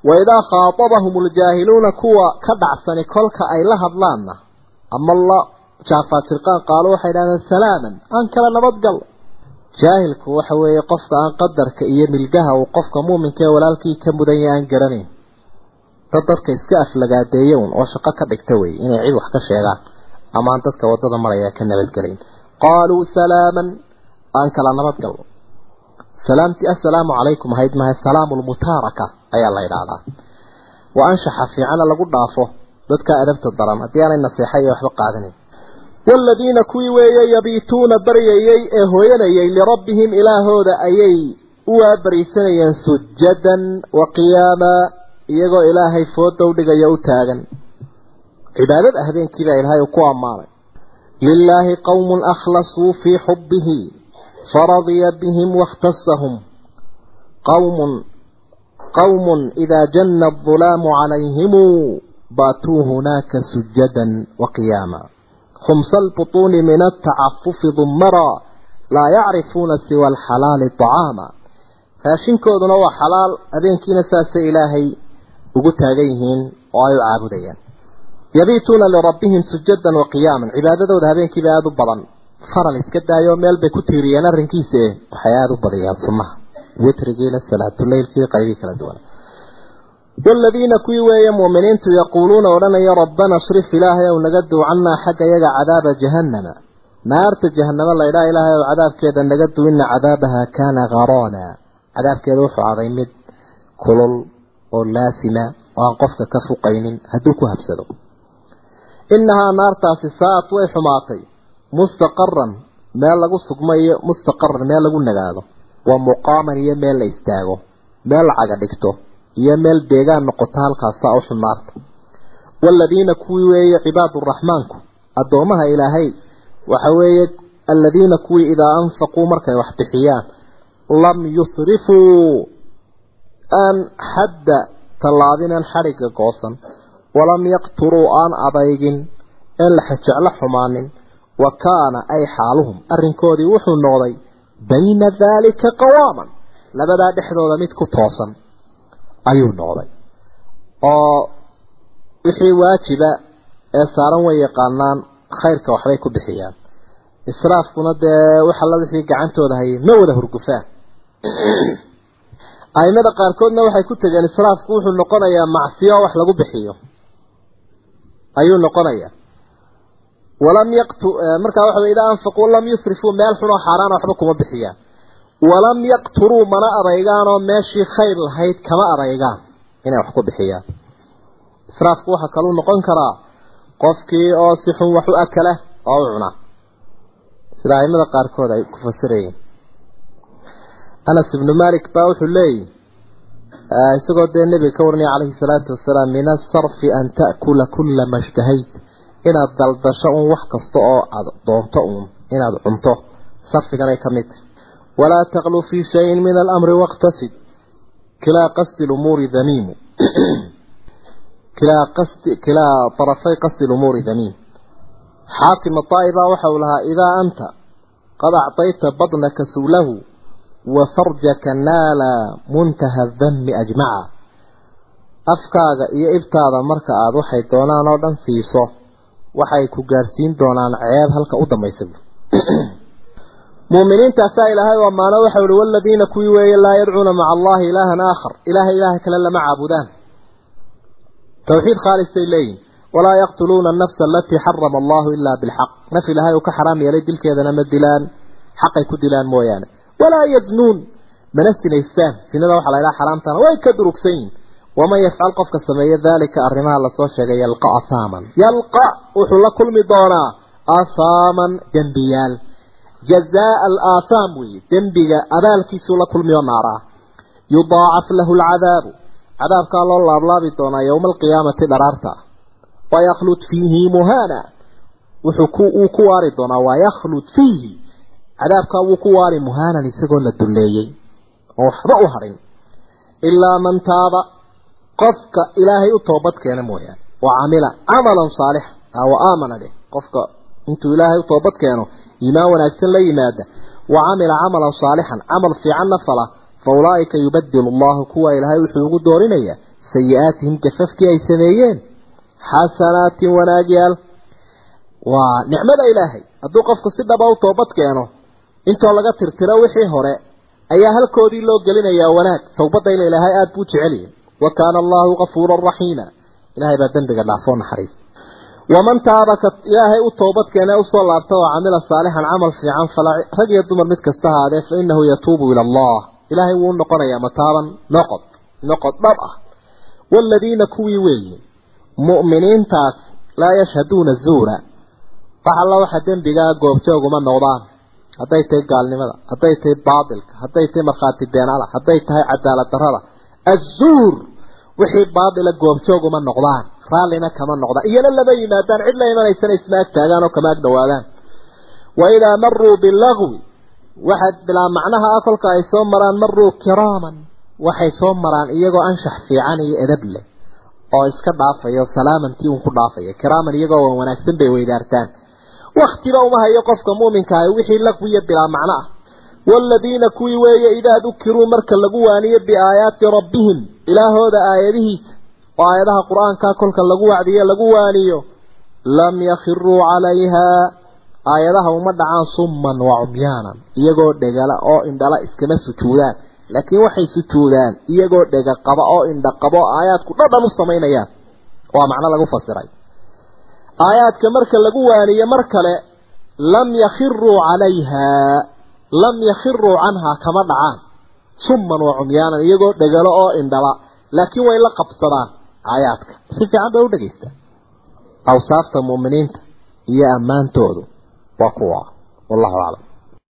Speaker 3: waidaa khaatabahum ljaahiluuna kuwa ka dhacsani kolka ay la hadlaanna. Ama la jaafaajirqaan qaalo waxay dhahdeen salaaman aan kala nabadgal. Jaahilku waxa weeye qofka aan qadarka iyo milgaha uu qofka muuminka ee walaalkii ka mudan yahay aan garanayn. Dad dadka iska aflagaadeeya un oo shaqo ka dhigta wey inay cid wax ka sheegaan ama aan dadka wadada maraya ka nabadgelayn qaaluu salaaman aan kala nabadgalno salaamtii assalaamu calaykum ahayd mahay salaamu lmutaaraka ayaa la idhaahdaa wa anshaxa fiicana lagu dhaafo dadka adabta daran haddii aanay naseexa iyo waxba qaadanayn والذين كوي ويا يبيتون بريي ee hooyanayay lirabbihim ilaahooda ayay u abrisanayaan sujadan wa qiyama iyagoo ilaahay fooda cibaadada habeenkiiba ilaahay ku amaanay lillahi qaumun akhlasu fi hubbihi faradiya bihim واختصهم قوم قوم إذا جن الظلام عليهم باتوا هناك سجدا وقياما خمس البطون من التعفف ضمرا لا يعرفون سوى الحلال طعاما raashinkooduna waa xalaal habeenkiina saasa ilaahay ugu taagan yihiin oo ay u caabudayaan yabiituuna lirabbihim sujadan wa qiyaaman cibaadadooda habeenkiiba aada u badan faral iska daayo meel bay ku tiiriyeen arrinkiisa eh waxay aada u badiyaan sunnaha witrigiina salaatuleylkii qaybii kala duwan والذين كوي ويا مؤمنين يقولون ولنا يا ربنا اصرف إلهي ونقد عنا حق يقع عذاب جهنم نار جهنم الله إله إلهي وعذاب كذا نقد إن عذابها كان غرانا عذاب كذا وحو عظيمد كلل ولاسمة وأنقفك كفقين هدوك هبسدو innahaa naartaasi saa'ad way xumaatay mustaqaran meel lagu sugmayo mustaqaran meel lagu nagaado waa muqaaman iyo meel la istaago meel la caga dhigto iyo meel deegaan noqoto halkaasaa u xumaata waaladiina kuwii weeye cibaadu raxmaanku addoomaha ilaahay waxa weeye alladiina kuwii idaa anfaquu markay wax bixiyaan lam yusrifuu aan xadda tallaabinaan xadhigga goosan walam yaqturuu aan adaygin een la xajeclo xumaanin. Wa kaana ay xaaluhum arrinkoodii wuxuu noqday bayna daalika qawaaman labadaa dhexdooda mid ku toosan ayuu noqday. Oo wixii waajiba ee saaran way yaqaanaan khayrka waxbay ku bixiyaan. Israafkuna dee waxalla wixii gacantooda hayay ma wada hurgufaan. Aimada qaarkoodna waxay ku tegeen israafku wuxuu noqonayaa macsiyo wax lagu bixiyo ayuu noqonayaa walam yaqtu markaa waxa idaa anfaquu lam yusrifuu meel xunoo xaaraana waxba kuma bixiyaan walam yaqturuu mana adaygaan oo meeshii khayr lahayd kama adaygaan inay wax ku bixiyaan israafku waxaa kaluu noqon karaa qofkii oo si xun wax u akala oo u cuna sida aimada qaarkood ay ku fasirayeen. Anas ibnu malik baa wuxuu leeyihi isagoo dee nebiga ka waranaya calayhi salaatu wasalaam min asarfi an ta'kula kula ma ishtahayt inaad daldasho uun wax kasta oo aad doonto uun inaad cunto. Sarfiganay ka mid. Tahy walaa taqlu fii shayin min alamri wakhtasid kilaa qasdi lumuuri damiimu kilaa qasdi kilaa tarafay qasdi lumuuri damiim. Xaatim aaaibaa waxa uu lahaa idaa anta qad actayta badnaka sulahu وفرجك نال منتهى الذم أجمعا afkaaga iyo ibtaada marka aad waxay doonaan oo dhan siiso waxay ku gaarsiin doonaan ceeb halka u dambaysa muuminiintaasaa ilaahay oo maano waxau ihi waladiina kuwii weeye laa yadcuuna maca allahi ilaahan aakhar ilaahay ilaaha kale lama caabudaan tawxiid khaalisay leeyihin walaa yaqtuluuna annafsa alatii xarama allahu ilaa bilxaq naf ilaahay uu ka xaraam yeelay dilkeedana ma dilaan xaqay ku dilaan mooyaane walaa yaznuun mana sinaystaan sinada waxaa la xaraamtana way ka durugsan waman yafcal qofka sameeya daalika arrimaha la soo sheegay yalqa ahaaman yalqa wuxuu la kulmi doonaa ahaaman dembiyaal. Jazaa alaahaam weeye dembiga abaalkiisuu la kulmi oo naaraa. Yudaacaf lahu alcadaabu. Cadaabkaa loo laablaabi doonaa yowma alqiyaamati dharaarta. Wayaklud fiihi muhana wuxuu uu ku waari doonaa wayaklud fiihi cadaabkaa wuu ku waari muhaanan isagoo la dulleeyey oo waxba u hadhin ilaa man taaba qofka ilaahay u toobad keena mooyaane. Wa camila camalan saalixa wa aamana dheh. Qofka intuu ilaahay u toobad keeno iimaan wanaagsan la yimaada. Wa camila camalan saalixan camal fiicanna fala. Fa ulaa'ika yubadilu allahu kuwa ilaahay wuxuu ugu doorinayaa sayi-aatihim gafafkii ay sameeyeen. Xasanaatin wanaagyaal. Waa nicmada ilaahay. Hadduu qofku si dhaba u toobad keeno intoo laga tirtiro wixii hore ayaa halkoodii loo gelinayaa wanaag. Towbadda ila ilaahay aada buu jeceliya wa kaana allahu kafuuran raxiima ilahay baa dembiga dhaafoo naxariista waman taabaka ilaahay u toobad keene u soo laabta oo camila saalixan camal fiican fala rag iyo dumar mid kasta haadee fa inahu yatuubu ila allah. Ilaahay wuu noqonayaa mataaban noqod noqod dhab ah. Waaladiina kuwii weeye mu'miniintaas laa yashhaduuna zuura. Wax alla waxa dembigaa goobjooguma noqdaan hadday tahay gaalnimada hadday tahay baatilka hadday tahay markhaati beenala hadday tahay cadaalad darrada. Azuur wixii baatila goobjooguma noqdaan raallina kama noqdaan iyana lama yimaadaan cid la imanaysana isma ag taagaan oo kama ag dhowaadaan wa idaa maruu bilagwi waxaad bilaa macnaha ah kolka ay soo maraan maruu kiraaman waxay soo maraan iyagoo anshax fiican iyo edab leh oo iska dhaafayo salaamantii uun ku dhaafaya kiraaman iyagoo wan wanaagsan bay weydaartaan waktiba uma hayo qofka muuminka ahi wixii laqwiya bilaa macno ah. Waaladiina kuwii weeye idaa dukiruu marka lagu waaniyo biaayaati rabbihim ilaahooda aayadihiisa oo aayadaha qur'aankaa kolka lagu wacdiyo lagu waaniyo lam yakhiruu calayhaa. Aayadaha uma dhacaan summan wa cumyaanan iyagoo dhegala oo indhala iskama sujuudaan. Laakiin waxay sujuudaan iyagoo dhega qaba oo indha qabo aayaadku dhadhan u samaynayaan. Waa macno lagu fasiray aayaadka marka lagu waaniyo mar kale lam yakhiruu calayhaa lam yakhiruu canhaa kama dhacaan. Summan wa cumyaanan iyagoo dhegalo oo indhala. Laakiin way la qabsadaan aayaadka. Si fiican bay u dhegaystaan awsaafta mu'miniinta iyo ammaantoodu waa kuwa. Wallahu aclam